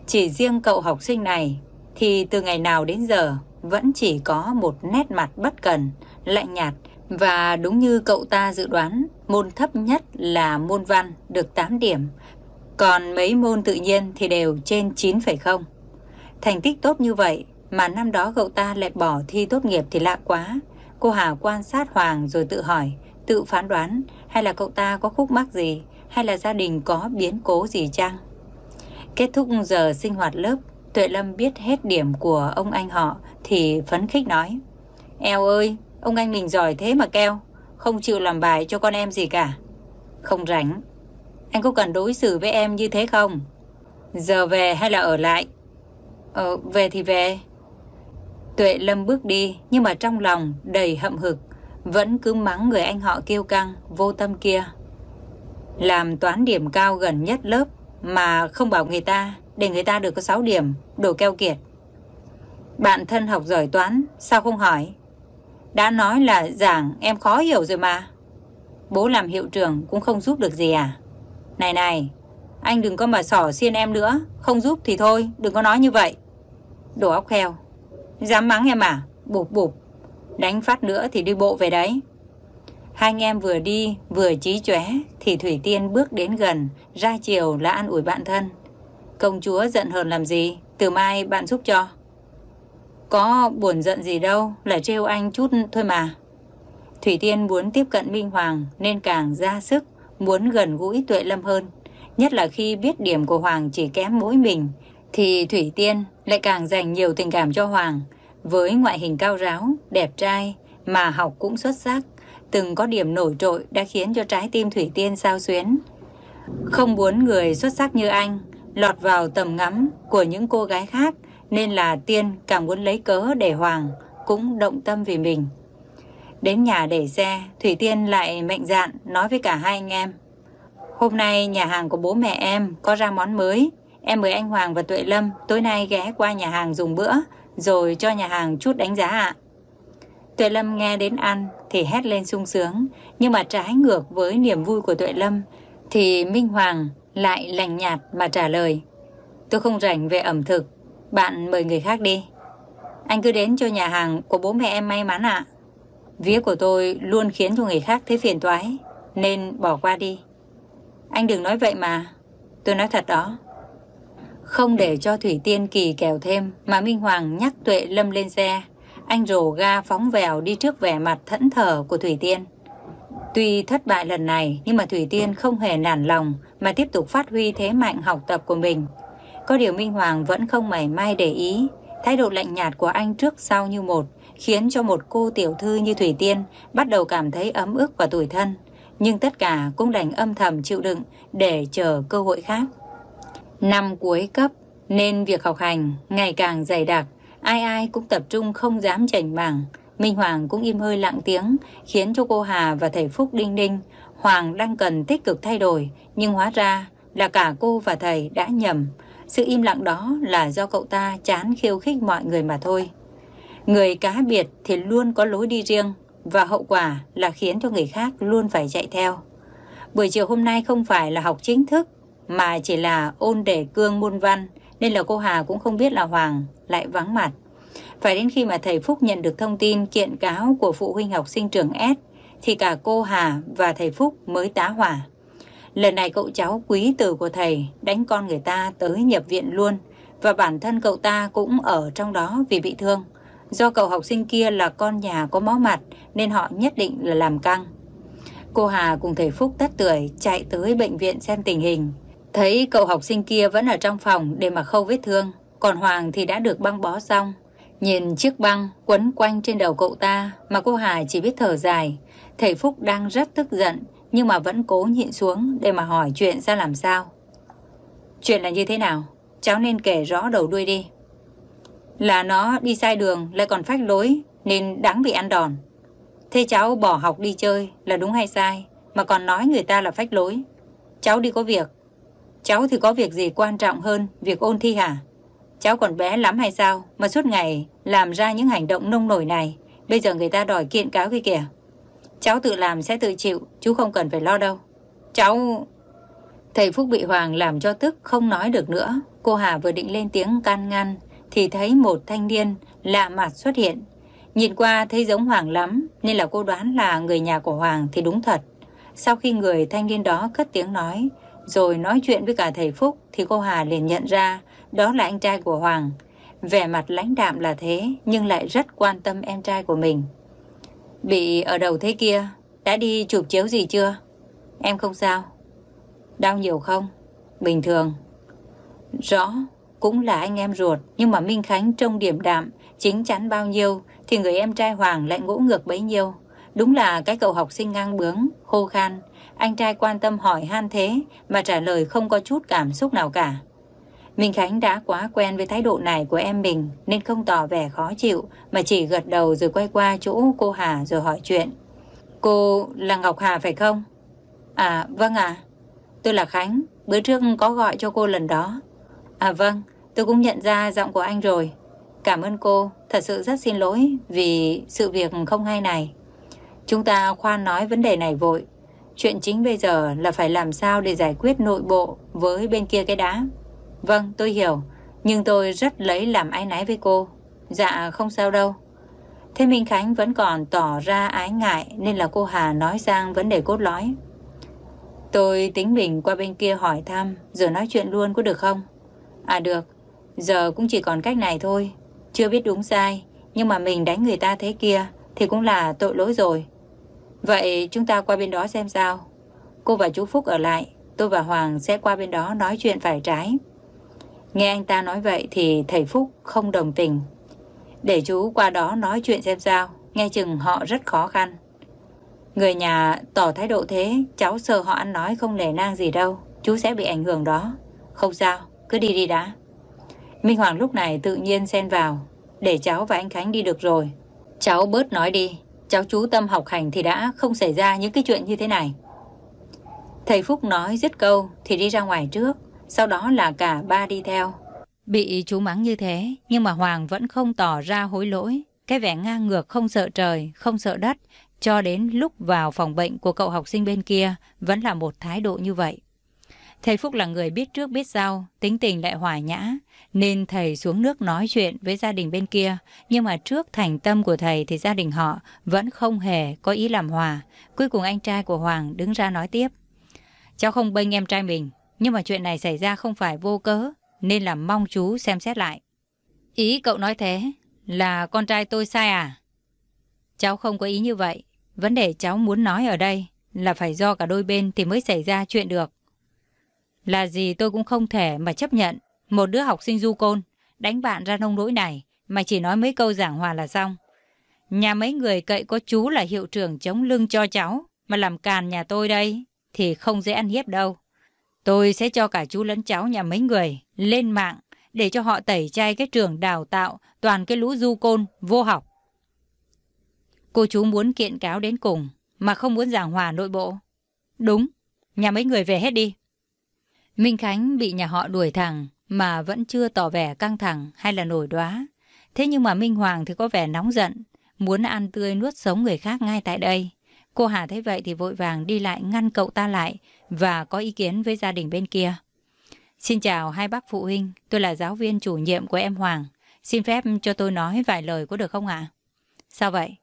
Chỉ riêng cậu học sinh này thì từ ngày nào đến giờ vẫn chỉ có một nét mặt bất cần, lạnh nhạt và đúng như cậu ta dự đoán, môn thấp nhất là môn văn được 8 điểm, còn mấy môn tự nhiên thì đều trên 9,0. Thành tích tốt như vậy mà năm đó cậu ta lại bỏ thi tốt nghiệp thì lạ quá. Cô Hà quan sát Hoàng rồi tự hỏi, tự phán đoán hay là cậu ta có khúc mắc gì hay là gia đình có biến cố gì chăng? Kết thúc giờ sinh hoạt lớp, Tuệ Lâm biết hết điểm của ông anh họ thì phấn khích nói. Eo ơi, ông anh mình giỏi thế mà keo, không chịu làm bài cho con em gì cả. Không rảnh, anh có cần đối xử với em như thế không? Giờ về hay là ở lại? Ờ, về thì về. Tuệ Lâm bước đi, nhưng mà trong lòng đầy hậm hực, vẫn cứ mắng người anh họ kêu căng, vô tâm kia. Làm toán điểm cao gần nhất lớp mà không bảo người ta để người ta được có 6 điểm, đồ keo kiệt. Bạn thân học giỏi toán, sao không hỏi? Đã nói là giảng em khó hiểu rồi mà. Bố làm hiệu trưởng cũng không giúp được gì à? Này này, anh đừng có mà sỏ xiên em nữa, không giúp thì thôi, đừng có nói như vậy. Đồ óc heo, dám mắng em à? Bụp bụp, đánh phát nữa thì đi bộ về đấy. Hai anh em vừa đi vừa trí chóe thì Thủy Tiên bước đến gần, ra chiều là an ủi bạn thân. Công chúa giận hờn làm gì, từ mai bạn giúp cho. Có buồn giận gì đâu, là trêu anh chút thôi mà. Thủy Tiên muốn tiếp cận Minh Hoàng nên càng ra sức, muốn gần gũi Tuệ Lâm hơn. Nhất là khi biết điểm của Hoàng chỉ kém mỗi mình, thì Thủy Tiên lại càng dành nhiều tình cảm cho Hoàng. Với ngoại hình cao ráo, đẹp trai, mà học cũng xuất sắc, từng có điểm nổi trội đã khiến cho trái tim Thủy Tiên sao xuyến. Không muốn người xuất sắc như anh lọt vào tầm ngắm của những cô gái khác nên là Tiên càng muốn lấy cớ để Hoàng cũng động tâm vì mình. Đến nhà để xe, Thủy Tiên lại mạnh dạn nói với cả hai anh em. Hôm nay nhà hàng của bố mẹ em có ra món mới. Em mời anh Hoàng và Tuệ Lâm tối nay ghé qua nhà hàng dùng bữa, rồi cho nhà hàng chút đánh giá ạ. Tuệ Lâm nghe đến ăn thì hét lên sung sướng, nhưng mà trái ngược với niềm vui của Tuệ Lâm thì Minh Hoàng lại lành nhạt mà trả lời. Tôi không rảnh về ẩm thực, bạn mời người khác đi. Anh cứ đến cho nhà hàng của bố mẹ em may mắn ạ. Vía của tôi luôn khiến cho người khác thấy phiền toái, nên bỏ qua đi. Anh đừng nói vậy mà, tôi nói thật đó. Không để cho Thủy Tiên kỳ kèo thêm mà Minh Hoàng nhắc Tuệ Lâm lên xe. Anh rồ ga phóng vèo đi trước vẻ mặt thẫn thờ của Thủy Tiên. Tuy thất bại lần này nhưng mà Thủy Tiên không hề nản lòng mà tiếp tục phát huy thế mạnh học tập của mình. Có điều Minh Hoàng vẫn không mảy may để ý. Thái độ lạnh nhạt của anh trước sau như một khiến cho một cô tiểu thư như Thủy Tiên bắt đầu cảm thấy ấm ức và tủi thân. Nhưng tất cả cũng đành âm thầm chịu đựng để chờ cơ hội khác. Năm cuối cấp nên việc học hành ngày càng dày đặc, ai ai cũng tập trung không dám chảnh mảng. Minh Hoàng cũng im hơi lặng tiếng, khiến cho cô Hà và thầy Phúc đinh đinh Hoàng đang cần tích cực thay đổi, nhưng hóa ra là cả cô và thầy đã nhầm. Sự im lặng đó là do cậu ta chán khiêu khích mọi người mà thôi. Người cá biệt thì luôn có lối đi riêng, và hậu quả là khiến cho người khác luôn phải chạy theo. Buổi chiều hôm nay không phải là học chính thức, mà chỉ là ôn đề cương môn văn, nên là cô Hà cũng không biết là Hoàng lại vắng mặt. Phải đến khi mà thầy Phúc nhận được thông tin kiện cáo của phụ huynh học sinh trường S, thì cả cô Hà và thầy Phúc mới tá hỏa. Lần này cậu cháu quý tử của thầy đánh con người ta tới nhập viện luôn, và bản thân cậu ta cũng ở trong đó vì bị thương. Do cậu học sinh kia là con nhà có máu mặt nên họ nhất định là làm căng. Cô Hà cùng thầy Phúc tất tuổi chạy tới bệnh viện xem tình hình. Thấy cậu học sinh kia vẫn ở trong phòng để mà khâu vết thương, còn Hoàng thì đã được băng bó xong. Nhìn chiếc băng quấn quanh trên đầu cậu ta mà cô Hà chỉ biết thở dài. Thầy Phúc đang rất tức giận nhưng mà vẫn cố nhịn xuống để mà hỏi chuyện ra làm sao. Chuyện là như thế nào? Cháu nên kể rõ đầu đuôi đi. Là nó đi sai đường, lại còn phách lối, nên đáng bị ăn đòn. Thế cháu bỏ học đi chơi là đúng hay sai mà còn nói người ta là phách lối. Cháu đi có việc. Cháu thì có việc gì quan trọng hơn việc ôn thi hả? Cháu còn bé lắm hay sao mà suốt ngày làm ra những hành động nông nổi này. Bây giờ người ta đòi kiện cáo kia kìa. Cháu tự làm sẽ tự chịu, chú không cần phải lo đâu. Cháu... Thầy Phúc bị Hoàng làm cho tức không nói được nữa. Cô Hà vừa định lên tiếng can ngăn thì thấy một thanh niên lạ mặt xuất hiện. Nhìn qua thấy giống Hoàng lắm nên là cô đoán là người nhà của Hoàng thì đúng thật. Sau khi người thanh niên đó cất tiếng nói rồi nói chuyện với cả thầy Phúc thì cô Hà liền nhận ra đó là anh trai của Hoàng. Vẻ mặt lãnh đạm là thế nhưng lại rất quan tâm em trai của mình. Bị ở đầu thế kia, đã đi chụp chiếu gì chưa? Em không sao. Đau nhiều không? Bình thường. Rõ, cũng là anh em ruột, nhưng mà Minh Khánh trông điểm đạm, chính chắn bao nhiêu, thì người em trai Hoàng lại ngỗ ngược bấy nhiêu. Đúng là cái cậu học sinh ngang bướng, khô khan. Anh trai quan tâm hỏi han thế, mà trả lời không có chút cảm xúc nào cả. Minh Khánh đã quá quen với thái độ này của em mình nên không tỏ vẻ khó chịu mà chỉ gật đầu rồi quay qua chỗ cô Hà rồi hỏi chuyện. Cô là Ngọc Hà phải không? À vâng ạ. À. Tôi là Khánh, bữa trước có gọi cho cô lần đó. À vâng, tôi cũng nhận ra giọng của anh rồi. Cảm ơn cô, thật sự rất xin lỗi vì sự việc không hay này. Chúng ta khoan nói vấn đề này vội. Chuyện chính bây giờ là phải làm sao để giải quyết nội bộ với bên kia cái đá. Vâng, tôi hiểu, nhưng tôi rất lấy làm ái náy với cô. Dạ, không sao đâu. Thế Minh Khánh vẫn còn tỏ ra ái ngại nên là cô Hà nói sang vấn đề cốt lõi. Tôi tính mình qua bên kia hỏi thăm rồi nói chuyện luôn có được không? À được, giờ cũng chỉ còn cách này thôi. Chưa biết đúng sai, nhưng mà mình đánh người ta thế kia thì cũng là tội lỗi rồi. Vậy chúng ta qua bên đó xem sao. Cô và chú Phúc ở lại, tôi và Hoàng sẽ qua bên đó nói chuyện phải trái. Nghe anh ta nói vậy thì thầy Phúc không đồng tình. Để chú qua đó nói chuyện xem sao, nghe chừng họ rất khó khăn. Người nhà tỏ thái độ thế, cháu sợ họ ăn nói không nể nang gì đâu, chú sẽ bị ảnh hưởng đó. Không sao, cứ đi đi đã. Minh Hoàng lúc này tự nhiên xen vào, để cháu và anh Khánh đi được rồi. Cháu bớt nói đi, cháu chú tâm học hành thì đã không xảy ra những cái chuyện như thế này. Thầy Phúc nói dứt câu thì đi ra ngoài trước, sau đó là cả ba đi theo. Bị chú mắng như thế, nhưng mà Hoàng vẫn không tỏ ra hối lỗi. Cái vẻ ngang ngược không sợ trời, không sợ đất, cho đến lúc vào phòng bệnh của cậu học sinh bên kia vẫn là một thái độ như vậy. Thầy Phúc là người biết trước biết sau, tính tình lại hòa nhã, nên thầy xuống nước nói chuyện với gia đình bên kia. Nhưng mà trước thành tâm của thầy thì gia đình họ vẫn không hề có ý làm hòa. Cuối cùng anh trai của Hoàng đứng ra nói tiếp. Cháu không bênh em trai mình, nhưng mà chuyện này xảy ra không phải vô cớ, nên là mong chú xem xét lại. Ý cậu nói thế là con trai tôi sai à? Cháu không có ý như vậy. Vấn đề cháu muốn nói ở đây là phải do cả đôi bên thì mới xảy ra chuyện được. Là gì tôi cũng không thể mà chấp nhận một đứa học sinh du côn đánh bạn ra nông nỗi này mà chỉ nói mấy câu giảng hòa là xong. Nhà mấy người cậy có chú là hiệu trưởng chống lưng cho cháu mà làm càn nhà tôi đây thì không dễ ăn hiếp đâu. Tôi sẽ cho cả chú lẫn cháu nhà mấy người lên mạng để cho họ tẩy chay cái trường đào tạo toàn cái lũ du côn vô học. Cô chú muốn kiện cáo đến cùng mà không muốn giảng hòa nội bộ. Đúng, nhà mấy người về hết đi. Minh Khánh bị nhà họ đuổi thẳng mà vẫn chưa tỏ vẻ căng thẳng hay là nổi đoá. Thế nhưng mà Minh Hoàng thì có vẻ nóng giận, muốn ăn tươi nuốt sống người khác ngay tại đây. Cô Hà thấy vậy thì vội vàng đi lại ngăn cậu ta lại và có ý kiến với gia đình bên kia. Xin chào hai bác phụ huynh, tôi là giáo viên chủ nhiệm của em Hoàng. Xin phép cho tôi nói vài lời có được không ạ? Sao vậy?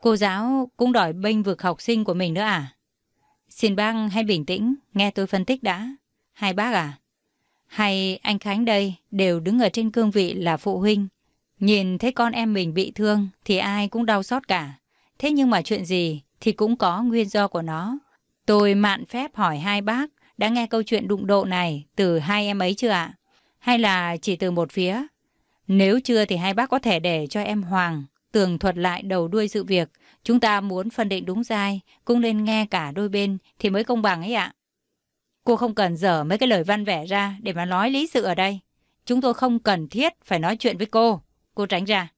Cô giáo cũng đòi bênh vực học sinh của mình nữa à? Xin bác hãy bình tĩnh, nghe tôi phân tích đã. Hai bác à? Hay anh Khánh đây đều đứng ở trên cương vị là phụ huynh. Nhìn thấy con em mình bị thương thì ai cũng đau xót cả. Thế nhưng mà chuyện gì thì cũng có nguyên do của nó. Tôi mạn phép hỏi hai bác đã nghe câu chuyện đụng độ này từ hai em ấy chưa ạ? Hay là chỉ từ một phía? Nếu chưa thì hai bác có thể để cho em Hoàng tường thuật lại đầu đuôi sự việc. Chúng ta muốn phân định đúng sai, cũng nên nghe cả đôi bên thì mới công bằng ấy ạ. Cô không cần dở mấy cái lời văn vẻ ra để mà nói lý sự ở đây. Chúng tôi không cần thiết phải nói chuyện với cô. Cô tránh ra.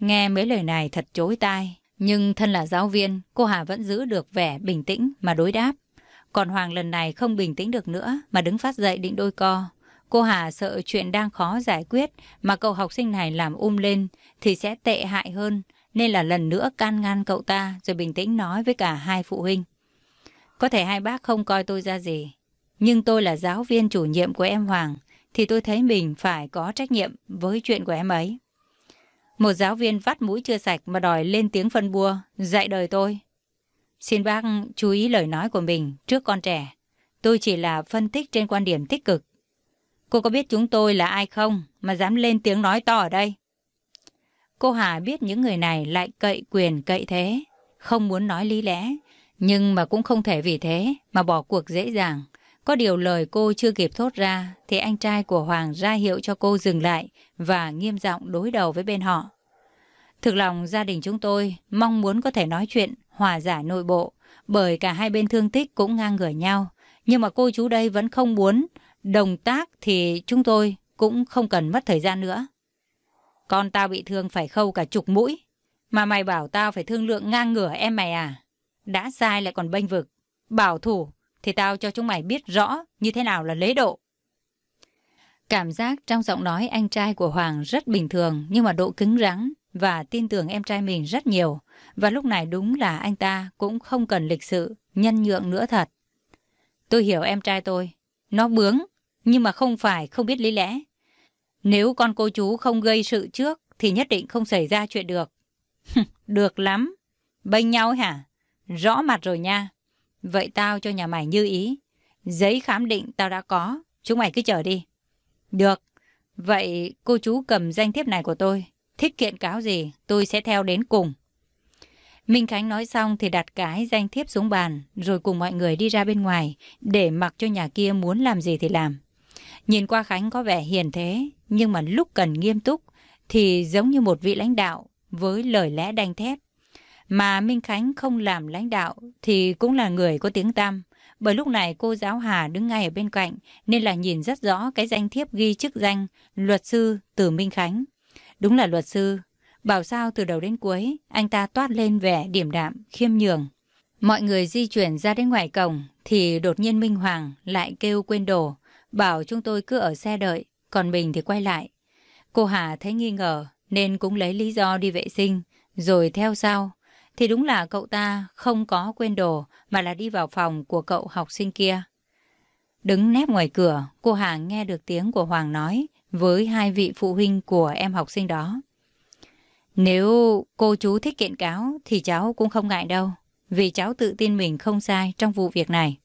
Nghe mấy lời này thật chối tai. Nhưng thân là giáo viên, cô Hà vẫn giữ được vẻ bình tĩnh mà đối đáp. Còn Hoàng lần này không bình tĩnh được nữa mà đứng phát dậy định đôi co. Cô Hà sợ chuyện đang khó giải quyết mà cậu học sinh này làm um lên thì sẽ tệ hại hơn nên là lần nữa can ngăn cậu ta rồi bình tĩnh nói với cả hai phụ huynh. Có thể hai bác không coi tôi ra gì, nhưng tôi là giáo viên chủ nhiệm của em Hoàng thì tôi thấy mình phải có trách nhiệm với chuyện của em ấy. Một giáo viên vắt mũi chưa sạch mà đòi lên tiếng phân bua, dạy đời tôi. Xin bác chú ý lời nói của mình trước con trẻ. Tôi chỉ là phân tích trên quan điểm tích cực. Cô có biết chúng tôi là ai không mà dám lên tiếng nói to ở đây? Cô Hà biết những người này lại cậy quyền cậy thế, không muốn nói lý lẽ, nhưng mà cũng không thể vì thế mà bỏ cuộc dễ dàng. Có điều lời cô chưa kịp thốt ra, thì anh trai của Hoàng ra hiệu cho cô dừng lại và nghiêm giọng đối đầu với bên họ. Thực lòng, gia đình chúng tôi mong muốn có thể nói chuyện, hòa giải nội bộ, bởi cả hai bên thương tích cũng ngang ngửa nhau. Nhưng mà cô chú đây vẫn không muốn đồng tác thì chúng tôi cũng không cần mất thời gian nữa. Con tao bị thương phải khâu cả chục mũi. Mà mày bảo tao phải thương lượng ngang ngửa em mày à? Đã sai lại còn bênh vực. Bảo thủ thì tao cho chúng mày biết rõ như thế nào là lễ độ. Cảm giác trong giọng nói anh trai của Hoàng rất bình thường nhưng mà độ cứng rắn và tin tưởng em trai mình rất nhiều. Và lúc này đúng là anh ta cũng không cần lịch sự, nhân nhượng nữa thật. Tôi hiểu em trai tôi. Nó bướng, nhưng mà không phải không biết lý lẽ. Nếu con cô chú không gây sự trước thì nhất định không xảy ra chuyện được. *laughs* được lắm. Bênh nhau hả? Rõ mặt rồi nha. Vậy tao cho nhà mày như ý. Giấy khám định tao đã có. Chúng mày cứ chờ đi. Được. Vậy cô chú cầm danh thiếp này của tôi. Thích kiện cáo gì tôi sẽ theo đến cùng. Minh Khánh nói xong thì đặt cái danh thiếp xuống bàn rồi cùng mọi người đi ra bên ngoài để mặc cho nhà kia muốn làm gì thì làm. Nhìn qua Khánh có vẻ hiền thế, nhưng mà lúc cần nghiêm túc thì giống như một vị lãnh đạo với lời lẽ đanh thép. Mà Minh Khánh không làm lãnh đạo thì cũng là người có tiếng tăm. Bởi lúc này cô giáo Hà đứng ngay ở bên cạnh nên là nhìn rất rõ cái danh thiếp ghi chức danh luật sư từ Minh Khánh. Đúng là luật sư. Bảo sao từ đầu đến cuối anh ta toát lên vẻ điểm đạm, khiêm nhường. Mọi người di chuyển ra đến ngoài cổng thì đột nhiên Minh Hoàng lại kêu quên đồ. Bảo chúng tôi cứ ở xe đợi, còn mình thì quay lại. Cô Hà thấy nghi ngờ nên cũng lấy lý do đi vệ sinh, rồi theo sau. Thì đúng là cậu ta không có quên đồ mà là đi vào phòng của cậu học sinh kia. Đứng nép ngoài cửa, cô Hà nghe được tiếng của Hoàng nói với hai vị phụ huynh của em học sinh đó. Nếu cô chú thích kiện cáo thì cháu cũng không ngại đâu, vì cháu tự tin mình không sai trong vụ việc này.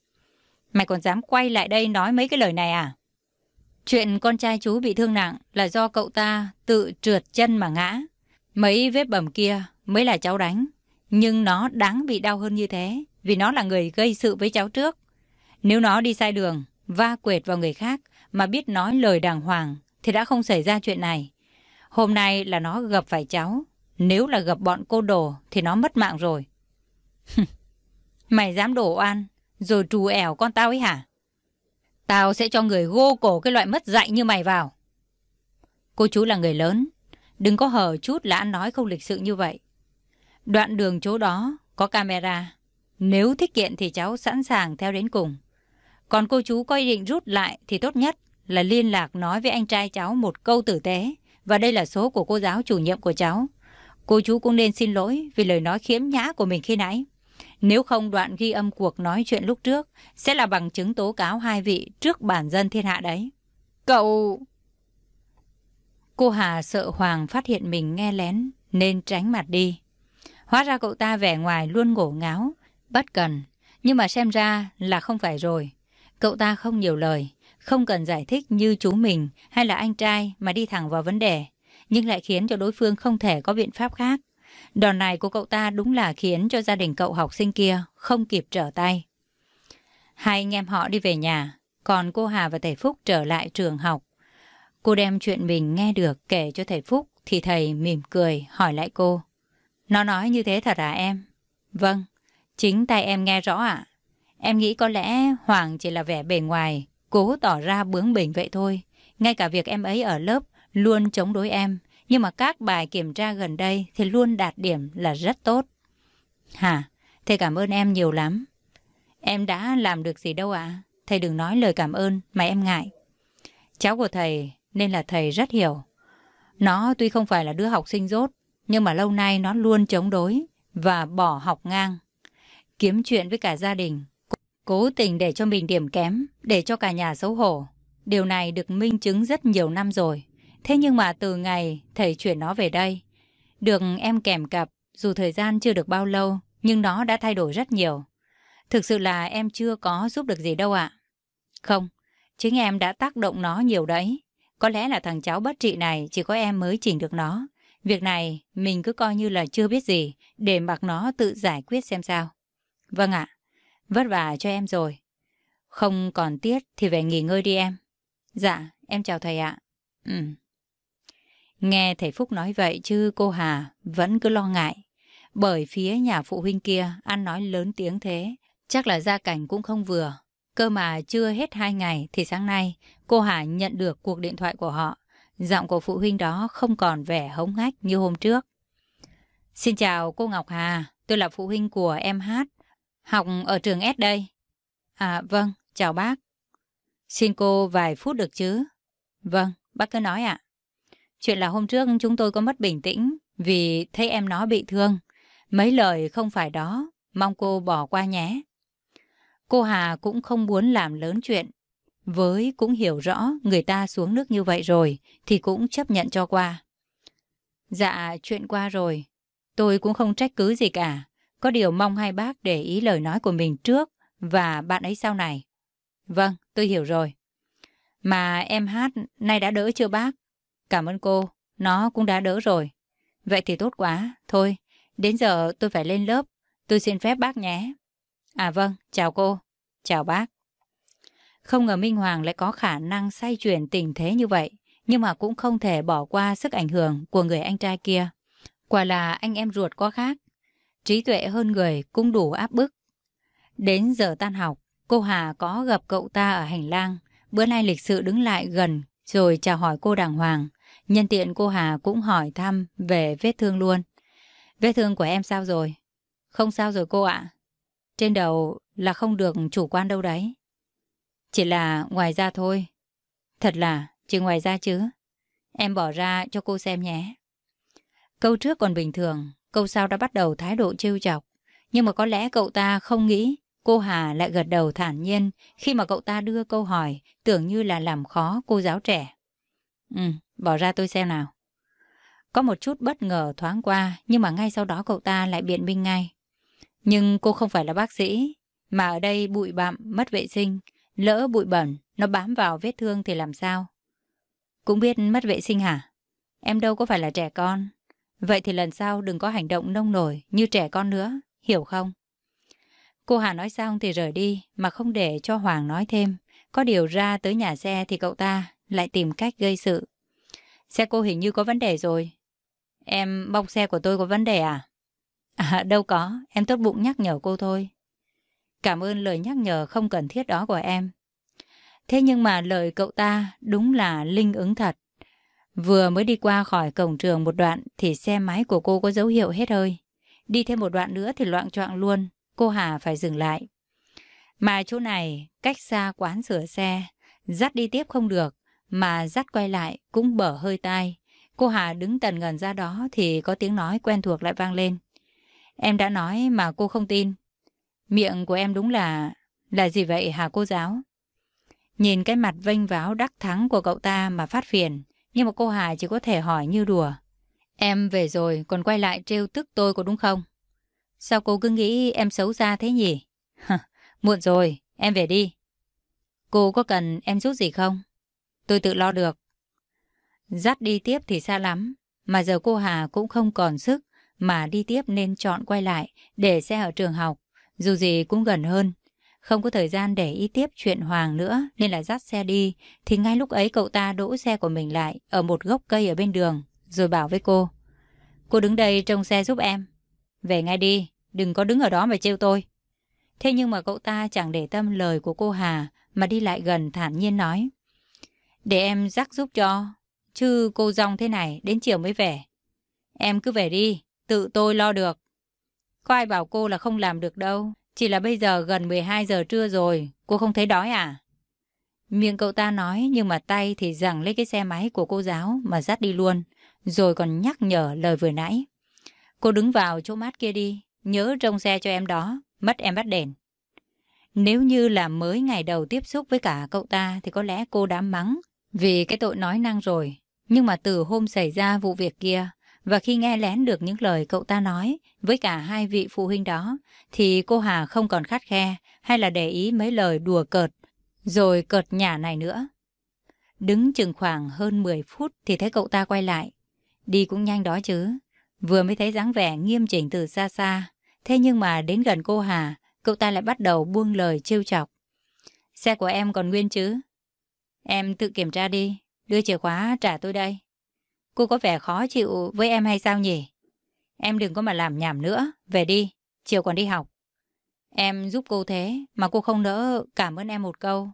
Mày còn dám quay lại đây nói mấy cái lời này à? Chuyện con trai chú bị thương nặng là do cậu ta tự trượt chân mà ngã. Mấy vết bầm kia mới là cháu đánh. Nhưng nó đáng bị đau hơn như thế vì nó là người gây sự với cháu trước. Nếu nó đi sai đường, va quệt vào người khác mà biết nói lời đàng hoàng thì đã không xảy ra chuyện này. Hôm nay là nó gặp phải cháu. Nếu là gặp bọn cô đồ thì nó mất mạng rồi. *laughs* Mày dám đổ oan rồi trù ẻo con tao ấy hả? Tao sẽ cho người gô cổ cái loại mất dạy như mày vào. Cô chú là người lớn. Đừng có hở chút là ăn nói không lịch sự như vậy. Đoạn đường chỗ đó có camera. Nếu thích kiện thì cháu sẵn sàng theo đến cùng. Còn cô chú có ý định rút lại thì tốt nhất là liên lạc nói với anh trai cháu một câu tử tế. Và đây là số của cô giáo chủ nhiệm của cháu. Cô chú cũng nên xin lỗi vì lời nói khiếm nhã của mình khi nãy. Nếu không đoạn ghi âm cuộc nói chuyện lúc trước sẽ là bằng chứng tố cáo hai vị trước bản dân thiên hạ đấy. Cậu... Cô Hà sợ Hoàng phát hiện mình nghe lén nên tránh mặt đi. Hóa ra cậu ta vẻ ngoài luôn ngổ ngáo, bất cần. Nhưng mà xem ra là không phải rồi. Cậu ta không nhiều lời, không cần giải thích như chú mình hay là anh trai mà đi thẳng vào vấn đề, nhưng lại khiến cho đối phương không thể có biện pháp khác. Đòn này của cậu ta đúng là khiến cho gia đình cậu học sinh kia không kịp trở tay. Hai anh em họ đi về nhà, còn cô Hà và thầy Phúc trở lại trường học. Cô đem chuyện mình nghe được kể cho thầy Phúc thì thầy mỉm cười hỏi lại cô. Nó nói như thế thật à em? Vâng, chính tay em nghe rõ ạ. Em nghĩ có lẽ Hoàng chỉ là vẻ bề ngoài, cố tỏ ra bướng bỉnh vậy thôi. Ngay cả việc em ấy ở lớp luôn chống đối em, nhưng mà các bài kiểm tra gần đây thì luôn đạt điểm là rất tốt. Hả? Thầy cảm ơn em nhiều lắm. Em đã làm được gì đâu ạ? Thầy đừng nói lời cảm ơn mà em ngại. Cháu của thầy nên là thầy rất hiểu. Nó tuy không phải là đứa học sinh rốt, nhưng mà lâu nay nó luôn chống đối và bỏ học ngang. Kiếm chuyện với cả gia đình, cố tình để cho mình điểm kém, để cho cả nhà xấu hổ. Điều này được minh chứng rất nhiều năm rồi. Thế nhưng mà từ ngày thầy chuyển nó về đây, được em kèm cặp, dù thời gian chưa được bao lâu, nhưng nó đã thay đổi rất nhiều. Thực sự là em chưa có giúp được gì đâu ạ. Không, chính em đã tác động nó nhiều đấy. Có lẽ là thằng cháu bất trị này chỉ có em mới chỉnh được nó. Việc này mình cứ coi như là chưa biết gì để mặc nó tự giải quyết xem sao. Vâng ạ, vất vả cho em rồi. Không còn tiết thì về nghỉ ngơi đi em. Dạ, em chào thầy ạ. Ừ. Nghe thầy Phúc nói vậy chứ cô Hà vẫn cứ lo ngại. Bởi phía nhà phụ huynh kia ăn nói lớn tiếng thế, chắc là gia cảnh cũng không vừa. Cơ mà chưa hết hai ngày thì sáng nay cô Hà nhận được cuộc điện thoại của họ. Giọng của phụ huynh đó không còn vẻ hống hách như hôm trước. Xin chào cô Ngọc Hà, tôi là phụ huynh của em Hát, học ở trường S đây. À vâng, chào bác. Xin cô vài phút được chứ? Vâng, bác cứ nói ạ. Chuyện là hôm trước chúng tôi có mất bình tĩnh vì thấy em nó bị thương. Mấy lời không phải đó, mong cô bỏ qua nhé. Cô Hà cũng không muốn làm lớn chuyện. Với cũng hiểu rõ người ta xuống nước như vậy rồi thì cũng chấp nhận cho qua. Dạ, chuyện qua rồi. Tôi cũng không trách cứ gì cả. Có điều mong hai bác để ý lời nói của mình trước và bạn ấy sau này. Vâng, tôi hiểu rồi. Mà em hát nay đã đỡ chưa bác? Cảm ơn cô, nó cũng đã đỡ rồi. Vậy thì tốt quá, thôi, đến giờ tôi phải lên lớp, tôi xin phép bác nhé. À vâng, chào cô, chào bác. Không ngờ Minh Hoàng lại có khả năng xoay chuyển tình thế như vậy, nhưng mà cũng không thể bỏ qua sức ảnh hưởng của người anh trai kia. Quả là anh em ruột có khác, trí tuệ hơn người cũng đủ áp bức. Đến giờ tan học, cô Hà có gặp cậu ta ở hành lang. Bữa nay lịch sự đứng lại gần rồi chào hỏi cô đàng hoàng. Nhân tiện cô Hà cũng hỏi thăm về vết thương luôn. Vết thương của em sao rồi? Không sao rồi cô ạ. Trên đầu là không được chủ quan đâu đấy. Chỉ là ngoài ra thôi. Thật là chỉ ngoài ra chứ. Em bỏ ra cho cô xem nhé. Câu trước còn bình thường, câu sau đã bắt đầu thái độ trêu chọc. Nhưng mà có lẽ cậu ta không nghĩ cô Hà lại gật đầu thản nhiên khi mà cậu ta đưa câu hỏi tưởng như là làm khó cô giáo trẻ. Ừ, bỏ ra tôi xem nào. Có một chút bất ngờ thoáng qua nhưng mà ngay sau đó cậu ta lại biện minh ngay. Nhưng cô không phải là bác sĩ, mà ở đây bụi bặm, mất vệ sinh, lỡ bụi bẩn, nó bám vào vết thương thì làm sao? Cũng biết mất vệ sinh hả? Em đâu có phải là trẻ con. Vậy thì lần sau đừng có hành động nông nổi như trẻ con nữa, hiểu không? Cô Hà nói xong thì rời đi mà không để cho Hoàng nói thêm. Có điều ra tới nhà xe thì cậu ta lại tìm cách gây sự. Xe cô hình như có vấn đề rồi. Em bong xe của tôi có vấn đề à? À đâu có, em tốt bụng nhắc nhở cô thôi. Cảm ơn lời nhắc nhở không cần thiết đó của em. Thế nhưng mà lời cậu ta đúng là linh ứng thật. Vừa mới đi qua khỏi cổng trường một đoạn thì xe máy của cô có dấu hiệu hết hơi. Đi thêm một đoạn nữa thì loạn choạng luôn, cô Hà phải dừng lại. Mà chỗ này cách xa quán sửa xe, dắt đi tiếp không được, mà dắt quay lại cũng bở hơi tai. Cô Hà đứng tần ngần ra đó thì có tiếng nói quen thuộc lại vang lên. Em đã nói mà cô không tin. Miệng của em đúng là... Là gì vậy hả cô giáo? Nhìn cái mặt vênh váo đắc thắng của cậu ta mà phát phiền. Nhưng mà cô Hà chỉ có thể hỏi như đùa. Em về rồi còn quay lại trêu tức tôi có đúng không? Sao cô cứ nghĩ em xấu xa thế nhỉ? Muộn rồi, em về đi. Cô có cần em giúp gì không? Tôi tự lo được. Dắt đi tiếp thì xa lắm, mà giờ cô Hà cũng không còn sức mà đi tiếp nên chọn quay lại để xe ở trường học, dù gì cũng gần hơn. Không có thời gian để ý tiếp chuyện Hoàng nữa nên là dắt xe đi, thì ngay lúc ấy cậu ta đỗ xe của mình lại ở một gốc cây ở bên đường, rồi bảo với cô. Cô đứng đây trông xe giúp em. Về ngay đi, đừng có đứng ở đó mà trêu tôi. Thế nhưng mà cậu ta chẳng để tâm lời của cô Hà mà đi lại gần thản nhiên nói. Để em dắt giúp cho, chứ cô dòng thế này đến chiều mới về. Em cứ về đi, tự tôi lo được. Có ai bảo cô là không làm được đâu, chỉ là bây giờ gần 12 giờ trưa rồi, cô không thấy đói à? Miệng cậu ta nói nhưng mà tay thì giằng lấy cái xe máy của cô giáo mà dắt đi luôn, rồi còn nhắc nhở lời vừa nãy. Cô đứng vào chỗ mát kia đi, nhớ trông xe cho em đó, mất em bắt đền. Nếu như là mới ngày đầu tiếp xúc với cả cậu ta thì có lẽ cô đã mắng vì cái tội nói năng rồi. Nhưng mà từ hôm xảy ra vụ việc kia và khi nghe lén được những lời cậu ta nói với cả hai vị phụ huynh đó thì cô Hà không còn khát khe hay là để ý mấy lời đùa cợt rồi cợt nhả này nữa. Đứng chừng khoảng hơn 10 phút thì thấy cậu ta quay lại. Đi cũng nhanh đó chứ. Vừa mới thấy dáng vẻ nghiêm chỉnh từ xa xa. Thế nhưng mà đến gần cô Hà, cậu ta lại bắt đầu buông lời trêu chọc. Xe của em còn nguyên chứ? Em tự kiểm tra đi, đưa chìa khóa trả tôi đây. Cô có vẻ khó chịu với em hay sao nhỉ? Em đừng có mà làm nhảm nữa, về đi, chiều còn đi học. Em giúp cô thế mà cô không đỡ cảm ơn em một câu.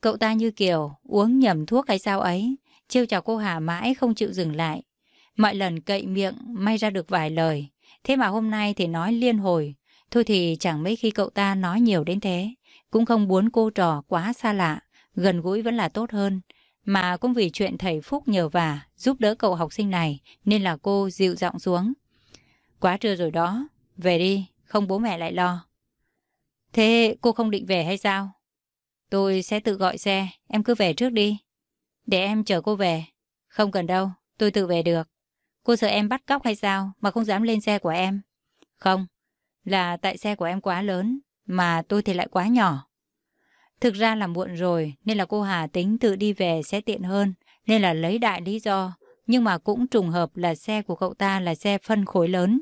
Cậu ta như kiểu uống nhầm thuốc hay sao ấy, trêu chào cô Hà mãi không chịu dừng lại. Mọi lần cậy miệng may ra được vài lời, thế mà hôm nay thì nói liên hồi. Thôi thì chẳng mấy khi cậu ta nói nhiều đến thế, cũng không muốn cô trò quá xa lạ, gần gũi vẫn là tốt hơn. Mà cũng vì chuyện thầy Phúc nhờ vả giúp đỡ cậu học sinh này nên là cô dịu giọng xuống. Quá trưa rồi đó, về đi, không bố mẹ lại lo. Thế cô không định về hay sao? Tôi sẽ tự gọi xe, em cứ về trước đi. Để em chở cô về. Không cần đâu, tôi tự về được. Cô sợ em bắt cóc hay sao mà không dám lên xe của em? Không, là tại xe của em quá lớn, mà tôi thì lại quá nhỏ. Thực ra là muộn rồi, nên là cô Hà tính tự đi về sẽ tiện hơn, nên là lấy đại lý do. Nhưng mà cũng trùng hợp là xe của cậu ta là xe phân khối lớn,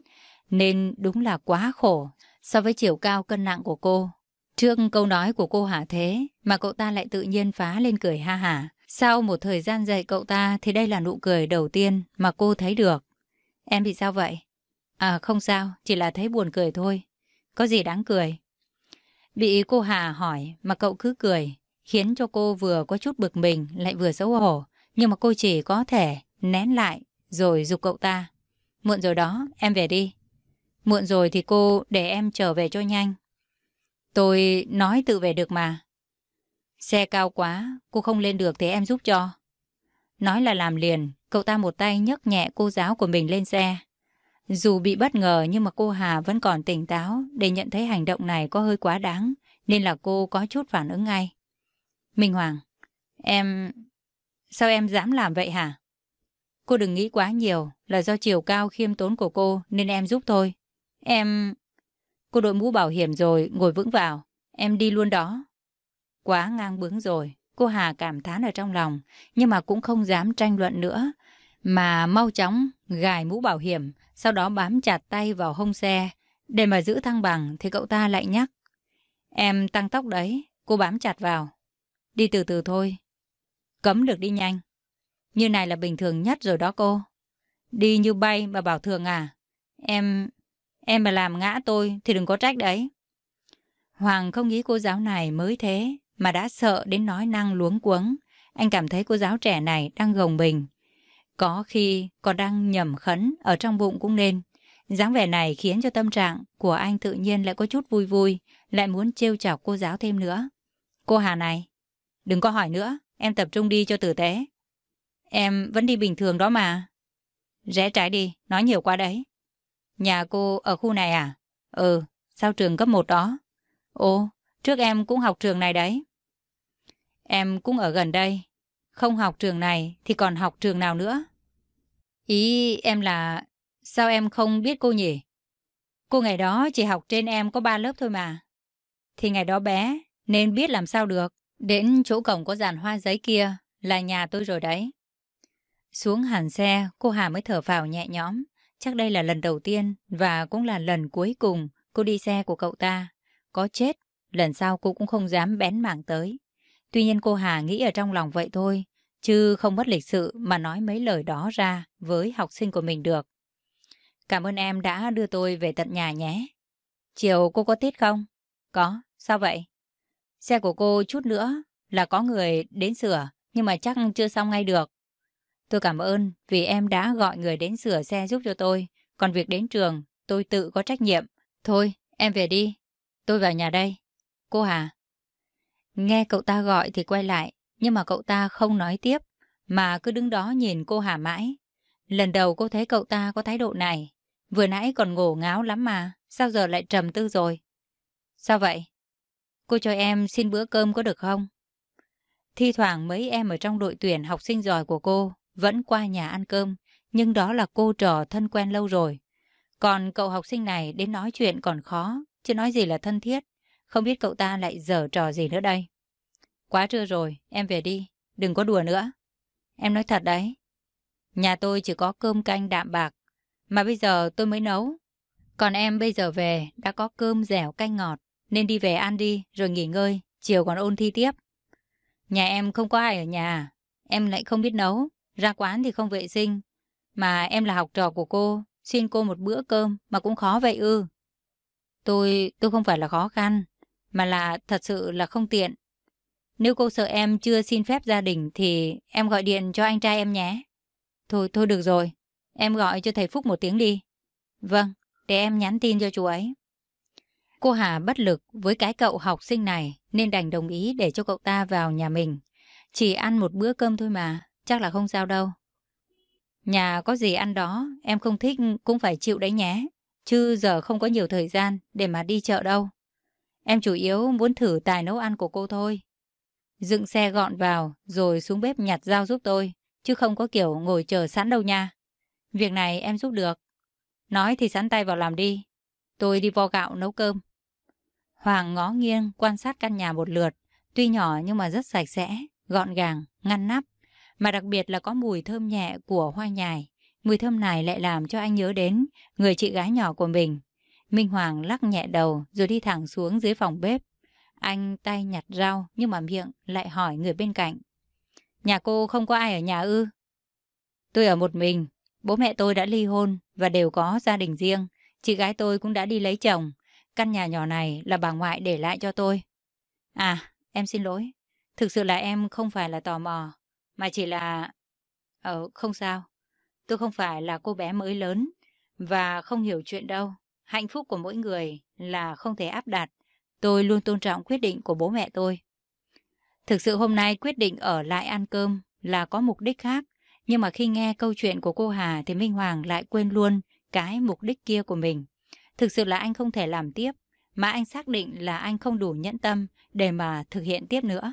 nên đúng là quá khổ so với chiều cao cân nặng của cô. Trước câu nói của cô Hà Thế mà cậu ta lại tự nhiên phá lên cười ha hả. Sau một thời gian dạy cậu ta thì đây là nụ cười đầu tiên mà cô thấy được. Em bị sao vậy? À không sao, chỉ là thấy buồn cười thôi. Có gì đáng cười? Bị cô Hà hỏi mà cậu cứ cười, khiến cho cô vừa có chút bực mình lại vừa xấu hổ. Nhưng mà cô chỉ có thể nén lại rồi dục cậu ta. Muộn rồi đó, em về đi. Muộn rồi thì cô để em trở về cho nhanh. Tôi nói tự về được mà. Xe cao quá, cô không lên được thì em giúp cho. Nói là làm liền, cậu ta một tay nhấc nhẹ cô giáo của mình lên xe. Dù bị bất ngờ nhưng mà cô Hà vẫn còn tỉnh táo để nhận thấy hành động này có hơi quá đáng, nên là cô có chút phản ứng ngay. Minh Hoàng, em... Sao em dám làm vậy hả? Cô đừng nghĩ quá nhiều, là do chiều cao khiêm tốn của cô nên em giúp thôi. Em... Cô đội mũ bảo hiểm rồi, ngồi vững vào. Em đi luôn đó. Quá ngang bướng rồi. Cô Hà cảm thán ở trong lòng, nhưng mà cũng không dám tranh luận nữa. Mà mau chóng gài mũ bảo hiểm, sau đó bám chặt tay vào hông xe. Để mà giữ thăng bằng thì cậu ta lại nhắc. Em tăng tốc đấy, cô bám chặt vào. Đi từ từ thôi. Cấm được đi nhanh. Như này là bình thường nhất rồi đó cô. Đi như bay mà bảo thường à? Em... Em mà làm ngã tôi thì đừng có trách đấy. Hoàng không nghĩ cô giáo này mới thế mà đã sợ đến nói năng luống cuống. Anh cảm thấy cô giáo trẻ này đang gồng mình. Có khi còn đang nhầm khấn ở trong bụng cũng nên. dáng vẻ này khiến cho tâm trạng của anh tự nhiên lại có chút vui vui, lại muốn trêu chọc cô giáo thêm nữa. Cô Hà này, đừng có hỏi nữa, em tập trung đi cho tử tế. Em vẫn đi bình thường đó mà. Rẽ trái đi, nói nhiều quá đấy. Nhà cô ở khu này à? Ừ, sao trường cấp 1 đó? Ồ, trước em cũng học trường này đấy. Em cũng ở gần đây. Không học trường này thì còn học trường nào nữa? Ý em là sao em không biết cô nhỉ? Cô ngày đó chỉ học trên em có 3 lớp thôi mà. Thì ngày đó bé nên biết làm sao được. Đến chỗ cổng có dàn hoa giấy kia là nhà tôi rồi đấy. Xuống hẳn xe, cô Hà mới thở vào nhẹ nhõm. Chắc đây là lần đầu tiên và cũng là lần cuối cùng cô đi xe của cậu ta. Có chết, lần sau cô cũng không dám bén mảng tới. Tuy nhiên cô Hà nghĩ ở trong lòng vậy thôi, chứ không mất lịch sự mà nói mấy lời đó ra với học sinh của mình được. Cảm ơn em đã đưa tôi về tận nhà nhé. Chiều cô có tiết không? Có, sao vậy? Xe của cô chút nữa là có người đến sửa, nhưng mà chắc chưa xong ngay được. Tôi cảm ơn vì em đã gọi người đến sửa xe giúp cho tôi. Còn việc đến trường, tôi tự có trách nhiệm. Thôi, em về đi. Tôi vào nhà đây. Cô Hà. Nghe cậu ta gọi thì quay lại, nhưng mà cậu ta không nói tiếp, mà cứ đứng đó nhìn cô Hà mãi. Lần đầu cô thấy cậu ta có thái độ này. Vừa nãy còn ngổ ngáo lắm mà, sao giờ lại trầm tư rồi? Sao vậy? Cô cho em xin bữa cơm có được không? Thi thoảng mấy em ở trong đội tuyển học sinh giỏi của cô vẫn qua nhà ăn cơm, nhưng đó là cô trò thân quen lâu rồi. Còn cậu học sinh này đến nói chuyện còn khó, chứ nói gì là thân thiết. Không biết cậu ta lại dở trò gì nữa đây. Quá trưa rồi, em về đi, đừng có đùa nữa. Em nói thật đấy. Nhà tôi chỉ có cơm canh đạm bạc, mà bây giờ tôi mới nấu. Còn em bây giờ về đã có cơm dẻo canh ngọt, nên đi về ăn đi rồi nghỉ ngơi, chiều còn ôn thi tiếp. Nhà em không có ai ở nhà, em lại không biết nấu, ra quán thì không vệ sinh. Mà em là học trò của cô, xin cô một bữa cơm mà cũng khó vậy ư. Tôi, tôi không phải là khó khăn, mà là thật sự là không tiện. Nếu cô sợ em chưa xin phép gia đình thì em gọi điện cho anh trai em nhé. Thôi, thôi được rồi, em gọi cho thầy Phúc một tiếng đi. Vâng, để em nhắn tin cho chú ấy. Cô Hà bất lực với cái cậu học sinh này nên đành đồng ý để cho cậu ta vào nhà mình. Chỉ ăn một bữa cơm thôi mà, chắc là không sao đâu. Nhà có gì ăn đó, em không thích cũng phải chịu đấy nhé. Chứ giờ không có nhiều thời gian để mà đi chợ đâu. Em chủ yếu muốn thử tài nấu ăn của cô thôi. Dựng xe gọn vào rồi xuống bếp nhặt dao giúp tôi, chứ không có kiểu ngồi chờ sẵn đâu nha. Việc này em giúp được. Nói thì sẵn tay vào làm đi. Tôi đi vo gạo nấu cơm. Hoàng ngó nghiêng quan sát căn nhà một lượt, tuy nhỏ nhưng mà rất sạch sẽ, gọn gàng, ngăn nắp mà đặc biệt là có mùi thơm nhẹ của hoa nhài. Mùi thơm này lại làm cho anh nhớ đến người chị gái nhỏ của mình. Minh Hoàng lắc nhẹ đầu rồi đi thẳng xuống dưới phòng bếp. Anh tay nhặt rau nhưng mà miệng lại hỏi người bên cạnh. Nhà cô không có ai ở nhà ư? Tôi ở một mình. Bố mẹ tôi đã ly hôn và đều có gia đình riêng. Chị gái tôi cũng đã đi lấy chồng. Căn nhà nhỏ này là bà ngoại để lại cho tôi. À, em xin lỗi. Thực sự là em không phải là tò mò, mà chỉ là... Ờ, không sao. Tôi không phải là cô bé mới lớn và không hiểu chuyện đâu. Hạnh phúc của mỗi người là không thể áp đặt. Tôi luôn tôn trọng quyết định của bố mẹ tôi. Thực sự hôm nay quyết định ở lại ăn cơm là có mục đích khác. Nhưng mà khi nghe câu chuyện của cô Hà thì Minh Hoàng lại quên luôn cái mục đích kia của mình. Thực sự là anh không thể làm tiếp, mà anh xác định là anh không đủ nhẫn tâm để mà thực hiện tiếp nữa.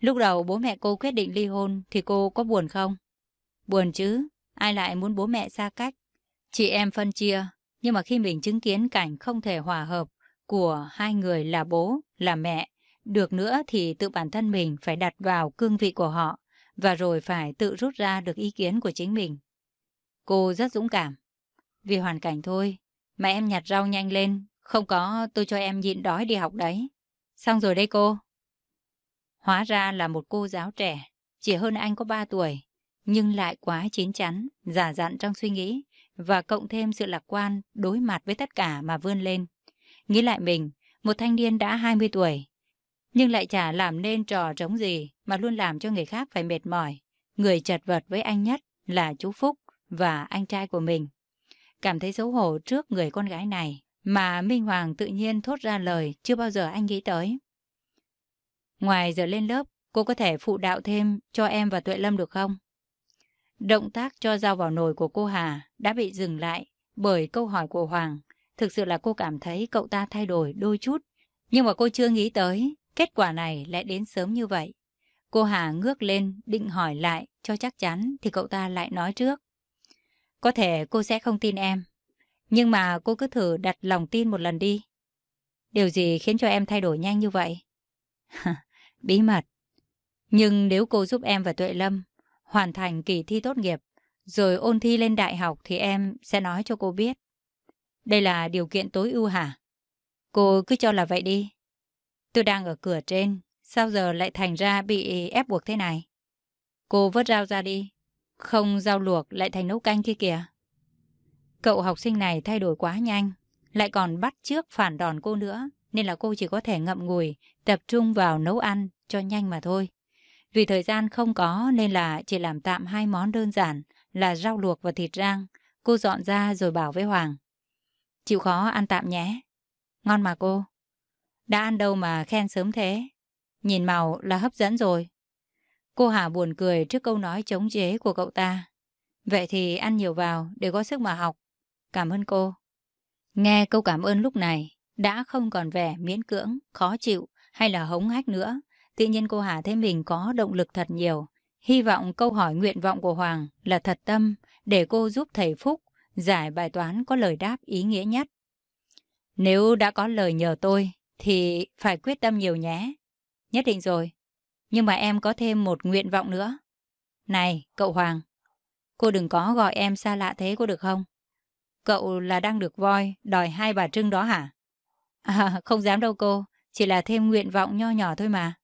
Lúc đầu bố mẹ cô quyết định ly hôn thì cô có buồn không? Buồn chứ, ai lại muốn bố mẹ xa cách. Chị em phân chia, nhưng mà khi mình chứng kiến cảnh không thể hòa hợp của hai người là bố, là mẹ, được nữa thì tự bản thân mình phải đặt vào cương vị của họ và rồi phải tự rút ra được ý kiến của chính mình. Cô rất dũng cảm. Vì hoàn cảnh thôi, mà em nhặt rau nhanh lên, không có tôi cho em nhịn đói đi học đấy. Xong rồi đây cô. Hóa ra là một cô giáo trẻ, chỉ hơn anh có 3 tuổi, nhưng lại quá chín chắn, giả dặn trong suy nghĩ và cộng thêm sự lạc quan đối mặt với tất cả mà vươn lên. Nghĩ lại mình, một thanh niên đã 20 tuổi, nhưng lại chả làm nên trò trống gì mà luôn làm cho người khác phải mệt mỏi. Người chật vật với anh nhất là chú Phúc và anh trai của mình. Cảm thấy xấu hổ trước người con gái này mà Minh Hoàng tự nhiên thốt ra lời chưa bao giờ anh nghĩ tới. Ngoài giờ lên lớp, cô có thể phụ đạo thêm cho em và Tuệ Lâm được không? Động tác cho dao vào nồi của cô Hà đã bị dừng lại bởi câu hỏi của Hoàng. Thực sự là cô cảm thấy cậu ta thay đổi đôi chút, nhưng mà cô chưa nghĩ tới kết quả này lại đến sớm như vậy. Cô Hà ngước lên định hỏi lại cho chắc chắn thì cậu ta lại nói trước. Có thể cô sẽ không tin em, nhưng mà cô cứ thử đặt lòng tin một lần đi. Điều gì khiến cho em thay đổi nhanh như vậy? Bí mật. Nhưng nếu cô giúp em và Tuệ Lâm hoàn thành kỳ thi tốt nghiệp, rồi ôn thi lên đại học thì em sẽ nói cho cô biết. Đây là điều kiện tối ưu hả? Cô cứ cho là vậy đi. Tôi đang ở cửa trên, sao giờ lại thành ra bị ép buộc thế này? Cô vớt rau ra đi, không rau luộc lại thành nấu canh kia kìa. Cậu học sinh này thay đổi quá nhanh, lại còn bắt trước phản đòn cô nữa, nên là cô chỉ có thể ngậm ngùi, tập trung vào nấu ăn cho nhanh mà thôi. Vì thời gian không có nên là chỉ làm tạm hai món đơn giản là rau luộc và thịt rang. Cô dọn ra rồi bảo với Hoàng. Chịu khó ăn tạm nhé. Ngon mà cô. Đã ăn đâu mà khen sớm thế. Nhìn màu là hấp dẫn rồi. Cô Hà buồn cười trước câu nói chống chế của cậu ta. Vậy thì ăn nhiều vào để có sức mà học. Cảm ơn cô. Nghe câu cảm ơn lúc này đã không còn vẻ miễn cưỡng, khó chịu hay là hống hách nữa. Tự nhiên cô Hà thấy mình có động lực thật nhiều. Hy vọng câu hỏi nguyện vọng của Hoàng là thật tâm để cô giúp thầy Phúc giải bài toán có lời đáp ý nghĩa nhất. Nếu đã có lời nhờ tôi thì phải quyết tâm nhiều nhé. Nhất định rồi. Nhưng mà em có thêm một nguyện vọng nữa. Này, cậu Hoàng, cô đừng có gọi em xa lạ thế cô được không? Cậu là đang được voi, đòi hai bà Trưng đó hả? À, *laughs* không dám đâu cô, chỉ là thêm nguyện vọng nho nhỏ thôi mà.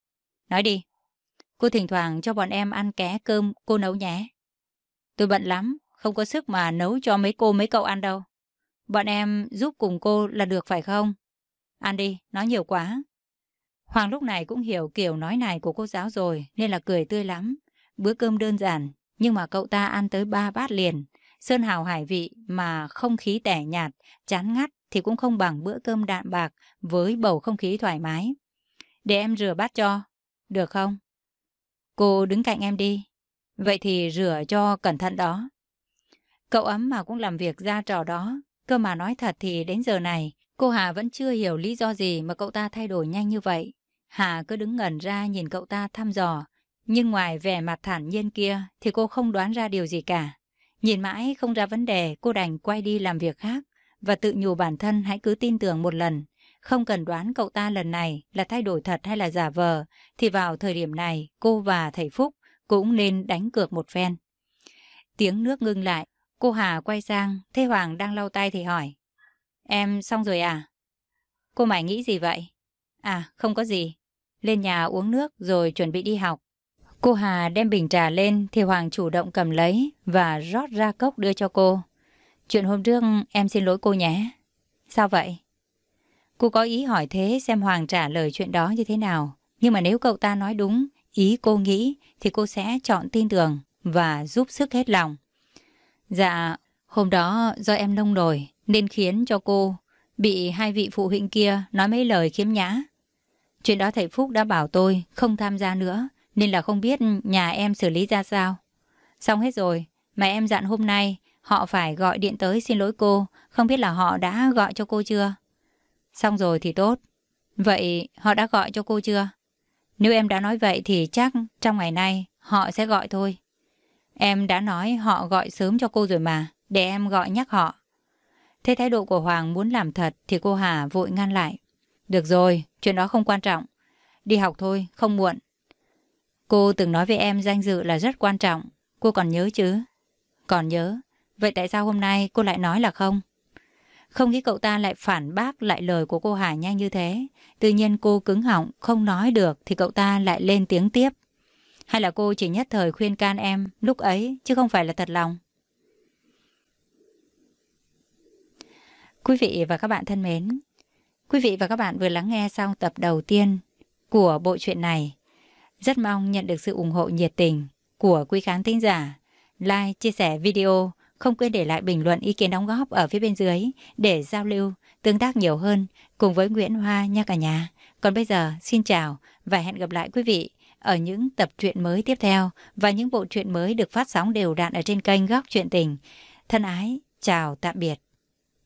Nói đi, cô thỉnh thoảng cho bọn em ăn ké cơm cô nấu nhé. Tôi bận lắm, không có sức mà nấu cho mấy cô mấy cậu ăn đâu. Bọn em giúp cùng cô là được phải không? Ăn đi, nói nhiều quá. Hoàng lúc này cũng hiểu kiểu nói này của cô giáo rồi nên là cười tươi lắm. Bữa cơm đơn giản, nhưng mà cậu ta ăn tới ba bát liền. Sơn hào hải vị mà không khí tẻ nhạt, chán ngắt thì cũng không bằng bữa cơm đạm bạc với bầu không khí thoải mái. Để em rửa bát cho, được không? Cô đứng cạnh em đi. Vậy thì rửa cho cẩn thận đó. Cậu ấm mà cũng làm việc ra trò đó. Cơ mà nói thật thì đến giờ này, cô Hà vẫn chưa hiểu lý do gì mà cậu ta thay đổi nhanh như vậy. Hà cứ đứng ngẩn ra nhìn cậu ta thăm dò. Nhưng ngoài vẻ mặt thản nhiên kia thì cô không đoán ra điều gì cả. Nhìn mãi không ra vấn đề, cô đành quay đi làm việc khác và tự nhủ bản thân hãy cứ tin tưởng một lần. Không cần đoán cậu ta lần này là thay đổi thật hay là giả vờ, thì vào thời điểm này cô và thầy Phúc cũng nên đánh cược một phen. Tiếng nước ngưng lại, cô Hà quay sang, Thế Hoàng đang lau tay thì hỏi. Em xong rồi à? Cô mày nghĩ gì vậy? À, không có gì. Lên nhà uống nước rồi chuẩn bị đi học. Cô Hà đem bình trà lên thì Hoàng chủ động cầm lấy và rót ra cốc đưa cho cô. Chuyện hôm trước em xin lỗi cô nhé. Sao vậy? Cô có ý hỏi thế xem Hoàng trả lời chuyện đó như thế nào. Nhưng mà nếu cậu ta nói đúng ý cô nghĩ thì cô sẽ chọn tin tưởng và giúp sức hết lòng. Dạ, hôm đó do em nông nổi nên khiến cho cô bị hai vị phụ huynh kia nói mấy lời khiếm nhã. Chuyện đó thầy Phúc đã bảo tôi không tham gia nữa nên là không biết nhà em xử lý ra sao. Xong hết rồi, mà em dặn hôm nay họ phải gọi điện tới xin lỗi cô, không biết là họ đã gọi cho cô chưa? Xong rồi thì tốt. Vậy họ đã gọi cho cô chưa? Nếu em đã nói vậy thì chắc trong ngày nay họ sẽ gọi thôi. Em đã nói họ gọi sớm cho cô rồi mà, để em gọi nhắc họ. Thế thái độ của Hoàng muốn làm thật thì cô Hà vội ngăn lại. Được rồi, chuyện đó không quan trọng. Đi học thôi, không muộn. Cô từng nói với em danh dự là rất quan trọng. Cô còn nhớ chứ? Còn nhớ. Vậy tại sao hôm nay cô lại nói là không? Không nghĩ cậu ta lại phản bác lại lời của cô Hà nhanh như thế. Tự nhiên cô cứng họng, không nói được thì cậu ta lại lên tiếng tiếp. Hay là cô chỉ nhất thời khuyên can em lúc ấy chứ không phải là thật lòng? Quý vị và các bạn thân mến, quý vị và các bạn vừa lắng nghe xong tập đầu tiên của bộ truyện này. Rất mong nhận được sự ủng hộ nhiệt tình của quý khán thính giả. Like, chia sẻ video, không quên để lại bình luận ý kiến đóng góp ở phía bên dưới để giao lưu, tương tác nhiều hơn cùng với Nguyễn Hoa nha cả nhà. Còn bây giờ, xin chào và hẹn gặp lại quý vị ở những tập truyện mới tiếp theo và những bộ truyện mới được phát sóng đều đặn ở trên kênh Góc Truyện Tình. Thân ái, chào tạm biệt.